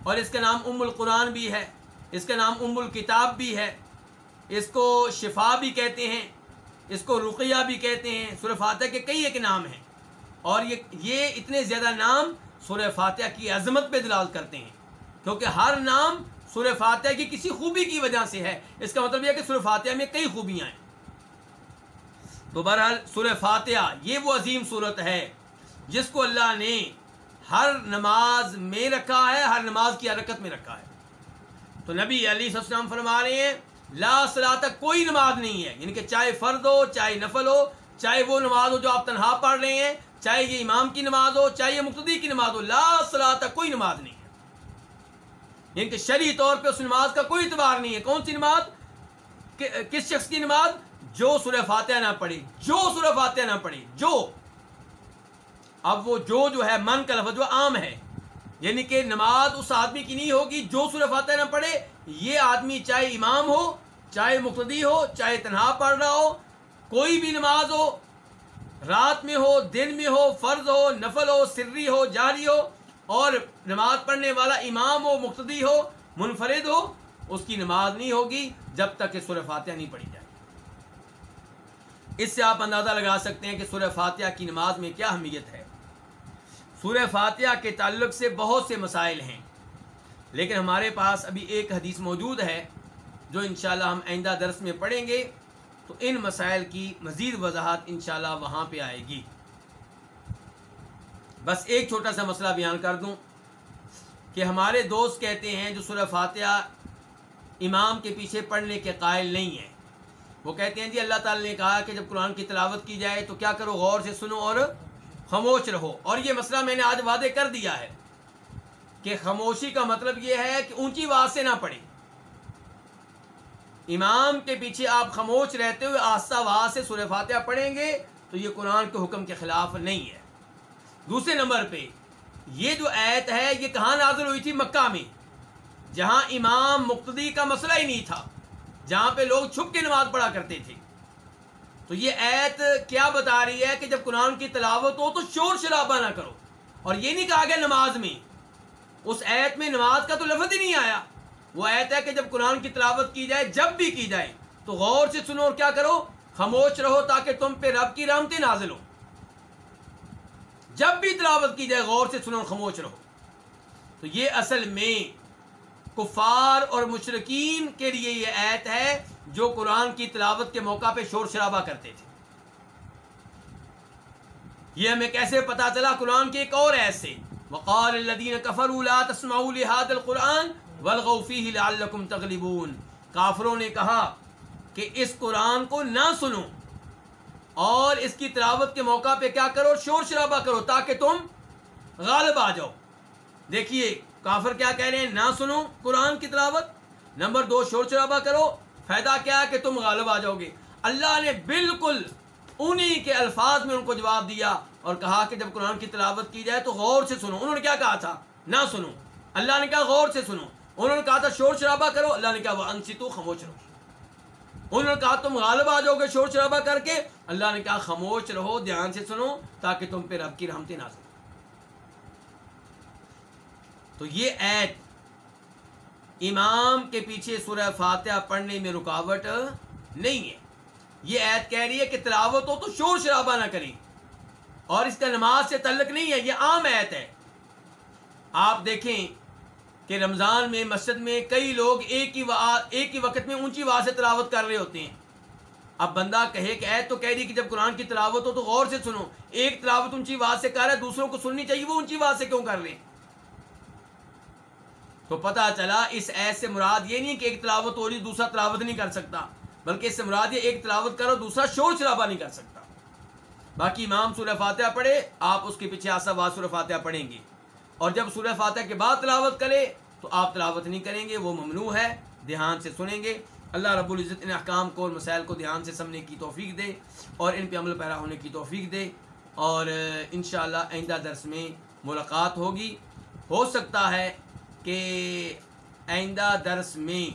اور اس کا نام ام القرآن بھی ہے، اس کا نام ام الکتاب بھی ہے، اس کو شفا بھی کہتے ہیں، اس کو رقیہ بھی کہتے ہیں، سورہ فاتحہ کے کئی ایک نام ہیں۔ اور یہ یہ اتنے زیادہ نام سورہ فاتحہ کی عظمت پہ دلال کرتے ہیں۔ کیونکہ ہر نام سورہ فاتحہ کی کسی خوبی کی وجہ سے ہے۔ اس کا مطلب یہ کہ سورہ فاتحہ میں کئی خوبیاں ہیں۔ تو بہرحال سورہ فاتحہ، یہ وہ عظیم صورت ہے جس کو اللہ نے ہر نماز میں رکھا ہے، ہر نماز کی حرکت میں رکھا ہے۔ تو نبی علی السلام فرما رہے ہیں، لا صلاح تک کوئی نماز نہیں ہے۔ یعنی کہ چاہے فرد ہو، چاہے نفل ہو، چاہے وہ نماز ہو جو آپ تنہا پڑھ رہے ہیں، چاہے یہ امام کی نماز ہو، چاہے یہ مقتدی کی نماز ہو، لا صلاح تک کوئی نماز نہیں ہے۔ یعنی کہ شرعی طور پہ اس نماز کا کوئی اعتبار نہیں ہے۔ کون سی نماز؟ کس شخص کی نماز؟ جو سورہ فاتحہ نہ پڑھی جو سورہ فاتحہ نہ پڑھی جو اب وہ جو جو ہے من کا لفظ جو عام ہے۔ یعنی کہ نماز اس آدمی کی نہیں ہوگی جو سورہ فاتحہ نہ پڑھے، یہ آدمی چاہے امام ہو، چاہے مقتدی ہو، چاہے تنہا پڑھ رہا ہو، کوئی بھی نماز ہو، رات میں ہو، دن میں ہو، فرض ہو، نفل ہو، سری ہو، جاری ہو، اور نماز پڑھنے والا امام ہو، مقتدی ہو، منفرد ہو، اس کی نماز نہیں ہوگی جب تک کہ سورہ فاتحہ نہیں پڑھی جائے۔ اس سے آپ اندازہ لگا سکتے ہیں کہ سورہ فاتحہ کی نماز میں کیا اہمیت ہے۔ سورہ فاتحہ کے تعلق سے بہت سے مسائل ہیں۔ لیکن ہمارے پاس ابھی ایک حدیث موجود ہے، جو انشاءاللہ ہم آئندہ درس میں پڑھیں گے۔ تو ان مسائل کی مزید وضاحت انشاءاللہ وہاں پہ آئے گی۔ بس ایک چھوٹا سا مسئلہ بیان کر دوں کہ ہمارے دوست کہتے ہیں جو سورہ فاتحہ امام کے پیچھے پڑھنے کے قائل نہیں ہیں۔ وہ کہتے ہیں جی اللہ تعالی نے کہا کہ جب قرآن کی تلاوت کی جائے تو کیا کرو، غور سے سنو اور خاموش رہو۔ اور یہ مسئلہ میں نے آج وعدے کر دیا ہے کہ خاموشی کا مطلب یہ ہے کہ اونچی آواز سے نہ پڑھیں۔ امام کے پیچھے آپ خاموش رہتے ہوئے آستہ آواز سے سورہ فاتحہ پڑھیں گے تو یہ قرآن کے حکم کے خلاف نہیں ہے۔ دوسرے نمبر پہ یہ جو ایت ہے یہ کہاں نازل ہوئی تھی؟ مکہ میں، جہاں امام مقتدی کا مسئلہ ہی نہیں تھا، جہاں پہ لوگ چھپ کے نماز پڑھا کرتے تھے۔ تو یہ ایت کیا بتا رہی ہے کہ جب قرآن کی تلاوت ہو تو شور شرابہ نہ کرو۔ اور یہ نہیں کہا گیا نماز میں۔ اس ایت میں نماز کا تو لفظ ہی نہیں آیا۔ وہ ایت ہے کہ جب قرآن کی تلاوت کی جائے، جب بھی کی جائے، تو غور سے سنو اور کیا کرو؟ خاموش رہو تاکہ تم پہ رب کی رحمتیں نازل ہو جب بھی تلاوت کی جائے، غور سے سنو اور خاموش رہو۔ تو یہ اصل میں کفار اور مشرقین کے لیے یہ ایت ہے۔ جو قرآن کی تلاوت کے موقع پہ شور شرابہ کرتے تھے۔ یہ ہمیں کیسے پتا چلا؟ قرآن کے ایک اور ایسے وقال الذين كفروا لا تسمعوا لهذا القرآن والغوا فيه لعلكم تغلبون۔ کافروں نے کہا کہ اس قرآن کو نہ سنو۔ اور اس کی تلاوت کے موقع پہ کیا کرو؟ شور شرابہ کرو تاکہ تم غالب آ جاؤ۔ دیکھیے، کافر کیا کہہ رہے ہیں؟ نہ سنو قرآن کی تلاوت۔ نمبر دو، شور شرابہ کرو۔ فائدہ کیا ہے کہ تم غالب آ جاؤ گے؟ اللہ نے بالکل انہی کے الفاظ میں ان کو جواب دیا اور کہا کہ جب قرآن کی تلاوت کی جائے تو غور سے سنو۔ انہوں نے کیا کہا تھا؟ نہ سنو۔ اللہ نے کہا غور سے سنو۔ انہوں نے کہا تھا شور شرابہ کرو۔ اللہ نے کہا وہ انسی تو خاموش رہو انہوں نے کہا تم غالب آ جاؤ گے شور شرابہ کر کے۔ اللہ نے کہا خاموش رہو دھیان سے سنو تاکہ تم پہ رب کی رحمتیں نازل تو یہ ایت امام کے پیچھے سورہ فاتحہ پڑھنے میں رکاوٹ نہیں ہے۔ یہ عید کہہ رہی ہے کہ تلاوت ہو تو شور شرابہ نہ کریں۔ اور اس کا نماز سے تعلق نہیں ہے، یہ عام ایت ہے۔ آپ دیکھیں کہ رمضان میں مسجد میں کئی لوگ ایک ہی ایک ہی وقت میں اونچی آواز سے تلاوت کر رہے ہوتے ہیں۔ اب بندہ کہے کہ ایت تو کہہ رہی کہ جب قرآن کی تلاوت ہو تو غور سے سنو۔ ایک تلاوت اونچی آواز سے کر رہا ہے، دوسروں کو سننی چاہیے، وہ اونچی آواز سے کیوں کر لیں تو پتہ چلا اس ایت سے مراد یہ نہیں کہ ایک تلاوت ہو رہی دوسرا تلاوت نہیں کر سکتا، بلکہ اس سے مراد یہ ایک تلاوت کرو دوسرا شور شرابہ نہیں کر سکتا۔ باقی امام سورہ فاتحہ پڑھے، آپ اس کے پیچھے آسا بعد سورہ فاتحہ پڑھیں گے۔ اور جب سورہ فاتحہ کے بعد تلاوت کرے تو آپ تلاوت نہیں کریں گے، وہ ممنوع ہے، دھیان سے سنیں گے۔ اللہ رب العزت ان احکام کو اور مسائل کو دھیان سے سمجھنے کی توفیق دے اور ان پہ عمل پیرا ہونے کی توفیق دے۔ اور انشاءاللہ آئندہ درس میں ملاقات ہوگی۔ ہو سکتا ہے کہ آئندہ درس میں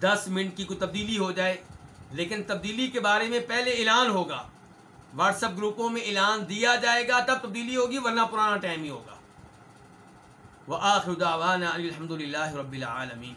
دس منٹ کی کوئی تبدیلی ہو جائے، لیکن تبدیلی کے بارے میں پہلے اعلان ہوگا۔ واٹس اپ گروپوں میں اعلان دیا جائے گا، تب تبدیلی ہوگی، ورنہ پرانا ٹائم ہی ہوگا۔ وہ آخر دعوانا الحمد للہ رب العالمین۔